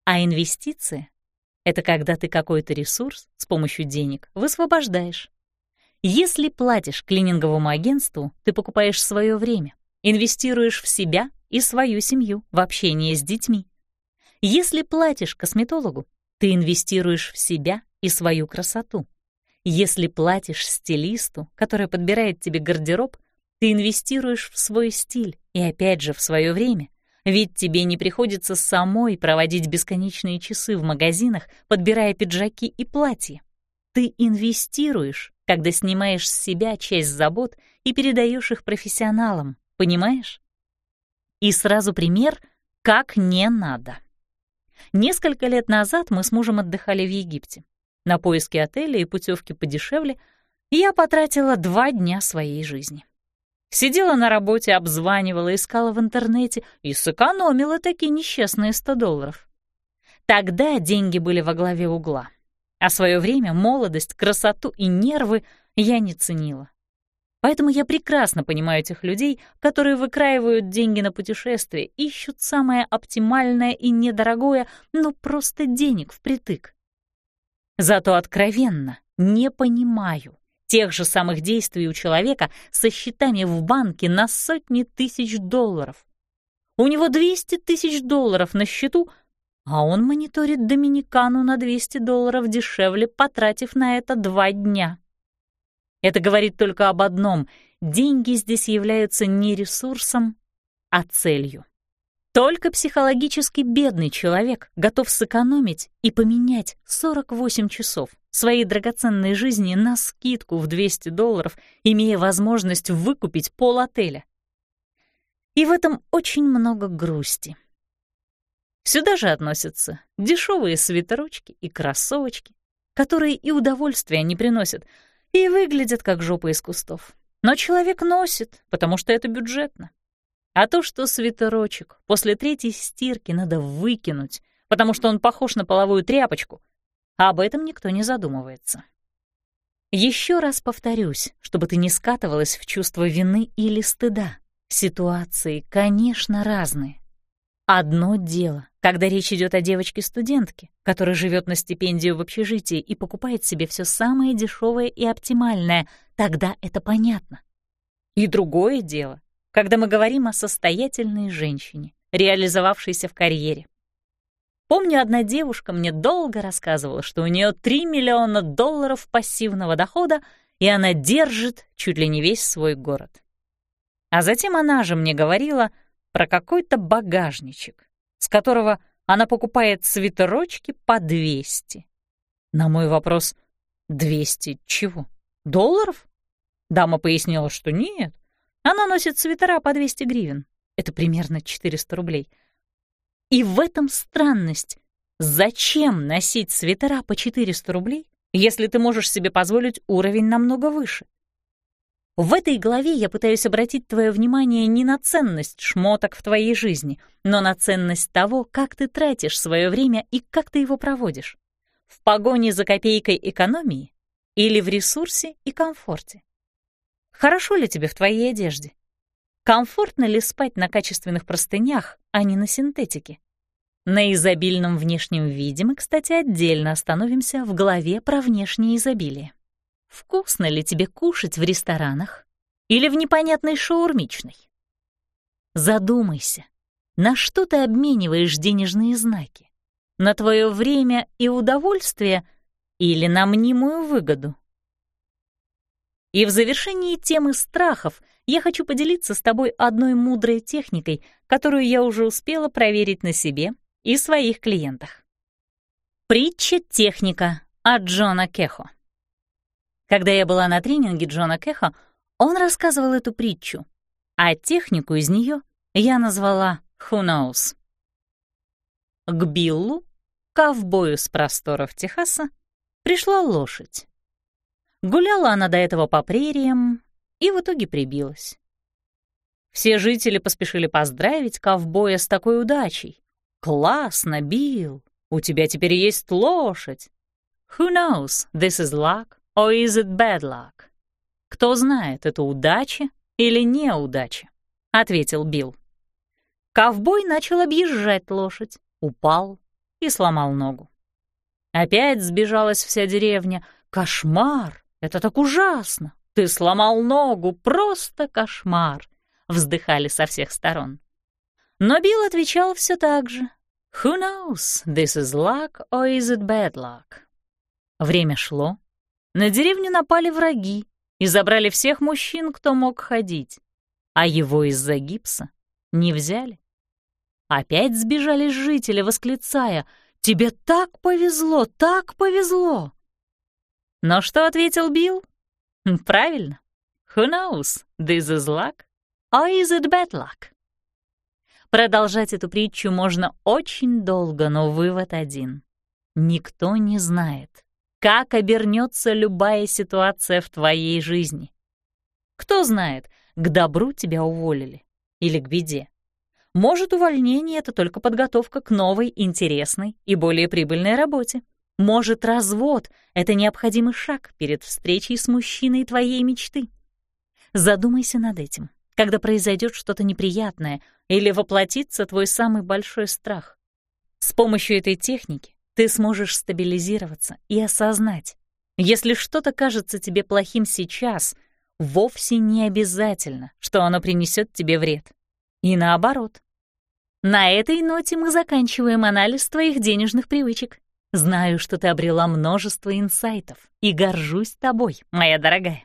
А инвестиция — это когда ты какой-то ресурс с помощью денег высвобождаешь. Если платишь клининговому агентству, ты покупаешь свое время, инвестируешь в себя и свою семью в общение с детьми. Если платишь косметологу, ты инвестируешь в себя и свою красоту. Если платишь стилисту, который подбирает тебе гардероб, ты инвестируешь в свой стиль и опять же в свое время, ведь тебе не приходится самой проводить бесконечные часы в магазинах, подбирая пиджаки и платья. Ты инвестируешь, когда снимаешь с себя часть забот и передаешь их профессионалам, понимаешь? И сразу пример, как не надо. Несколько лет назад мы с мужем отдыхали в Египте. На поиски отеля и путевки подешевле я потратила два дня своей жизни. Сидела на работе, обзванивала, искала в интернете и сэкономила такие несчастные 100 долларов. Тогда деньги были во главе угла, а свое время, молодость, красоту и нервы я не ценила. Поэтому я прекрасно понимаю тех людей, которые выкраивают деньги на путешествия, ищут самое оптимальное и недорогое, но просто денег впритык. Зато откровенно не понимаю тех же самых действий у человека со счетами в банке на сотни тысяч долларов. У него 200 тысяч долларов на счету, а он мониторит Доминикану на 200 долларов дешевле, потратив на это два дня. Это говорит только об одном — деньги здесь являются не ресурсом, а целью. Только психологически бедный человек готов сэкономить и поменять 48 часов своей драгоценной жизни на скидку в 200 долларов, имея возможность выкупить пол отеля. И в этом очень много грусти. Сюда же относятся дешевые свитерочки и кроссовочки, которые и удовольствия не приносят, и выглядят как жопа из кустов. Но человек носит, потому что это бюджетно. А то, что свитерочек после третьей стирки надо выкинуть, потому что он похож на половую тряпочку, об этом никто не задумывается. Еще раз повторюсь, чтобы ты не скатывалась в чувство вины или стыда. Ситуации, конечно, разные. Одно дело, когда речь идет о девочке-студентке, которая живет на стипендию в общежитии и покупает себе все самое дешевое и оптимальное, тогда это понятно. И другое дело, когда мы говорим о состоятельной женщине, реализовавшейся в карьере. Помню, одна девушка мне долго рассказывала, что у нее 3 миллиона долларов пассивного дохода и она держит чуть ли не весь свой город. А затем она же мне говорила про какой-то багажничек, с которого она покупает свитерочки по 200. На мой вопрос «200 чего? Долларов?» Дама пояснила, что нет, она носит свитера по 200 гривен. Это примерно 400 рублей. И в этом странность. Зачем носить свитера по 400 рублей, если ты можешь себе позволить уровень намного выше? В этой главе я пытаюсь обратить твое внимание не на ценность шмоток в твоей жизни, но на ценность того, как ты тратишь свое время и как ты его проводишь. В погоне за копейкой экономии или в ресурсе и комфорте. Хорошо ли тебе в твоей одежде? Комфортно ли спать на качественных простынях, а не на синтетике? На изобильном внешнем виде мы, кстати, отдельно остановимся в главе про внешнее изобилие. Вкусно ли тебе кушать в ресторанах или в непонятной шаурмичной? Задумайся, на что ты обмениваешь денежные знаки? На твое время и удовольствие или на мнимую выгоду? И в завершении темы страхов я хочу поделиться с тобой одной мудрой техникой, которую я уже успела проверить на себе и своих клиентах. Притча-техника от Джона Кехо. Когда я была на тренинге Джона Кеха, он рассказывал эту притчу, а технику из нее я назвала «Who knows?». К Биллу, ковбою с просторов Техаса, пришла лошадь. Гуляла она до этого по прериям и в итоге прибилась. Все жители поспешили поздравить ковбоя с такой удачей. «Классно, Билл! У тебя теперь есть лошадь!» «Who knows? This is luck!» Or is it bad luck? Кто знает, это удача или неудача? Ответил Билл. Ковбой начал объезжать лошадь, упал и сломал ногу. Опять сбежалась вся деревня. Кошмар! Это так ужасно! Ты сломал ногу, просто кошмар! Вздыхали со всех сторон. Но Билл отвечал все так же. Who knows, this is luck or is it bad luck? Время шло, на деревню напали враги и забрали всех мужчин, кто мог ходить, а его из-за гипса не взяли. Опять сбежали жители, восклицая «Тебе так повезло, так повезло!» Но что ответил Билл? Правильно. Who knows, this is luck, or is it bad luck? Продолжать эту притчу можно очень долго, но вывод один. Никто не знает, как обернется любая ситуация в твоей жизни. Кто знает, к добру тебя уволили или к беде. Может, увольнение — это только подготовка к новой, интересной и более прибыльной работе. Может, развод — это необходимый шаг перед встречей с мужчиной твоей мечты. Задумайся над этим, когда произойдет что-то неприятное или воплотится твой самый большой страх. С помощью этой техники ты сможешь стабилизироваться и осознать, если что-то кажется тебе плохим сейчас, вовсе не обязательно, что оно принесет тебе вред. И наоборот. На этой ноте мы заканчиваем анализ твоих денежных привычек. Знаю, что ты обрела множество инсайтов и горжусь тобой, моя дорогая.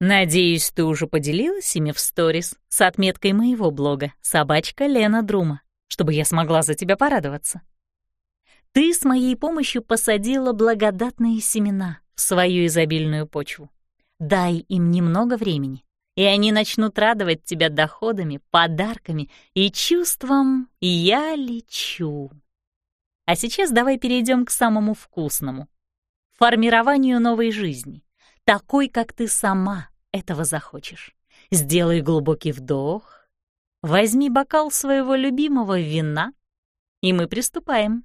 Надеюсь, ты уже поделилась ими в сторис с отметкой моего блога «Собачка Лена Друма», чтобы я смогла за тебя порадоваться. Ты с моей помощью посадила благодатные семена в свою изобильную почву. Дай им немного времени, и они начнут радовать тебя доходами, подарками и чувством «я лечу». А сейчас давай перейдем к самому вкусному — формированию новой жизни, такой, как ты сама этого захочешь. Сделай глубокий вдох, возьми бокал своего любимого вина, и мы приступаем.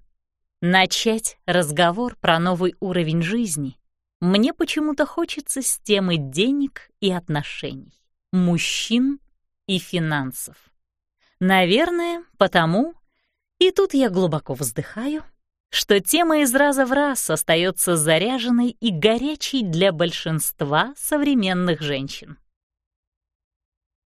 Начать разговор про новый уровень жизни мне почему-то хочется с темы денег и отношений, мужчин и финансов. Наверное, потому, и тут я глубоко вздыхаю, что тема из раза в раз остается заряженной и горячей для большинства современных женщин.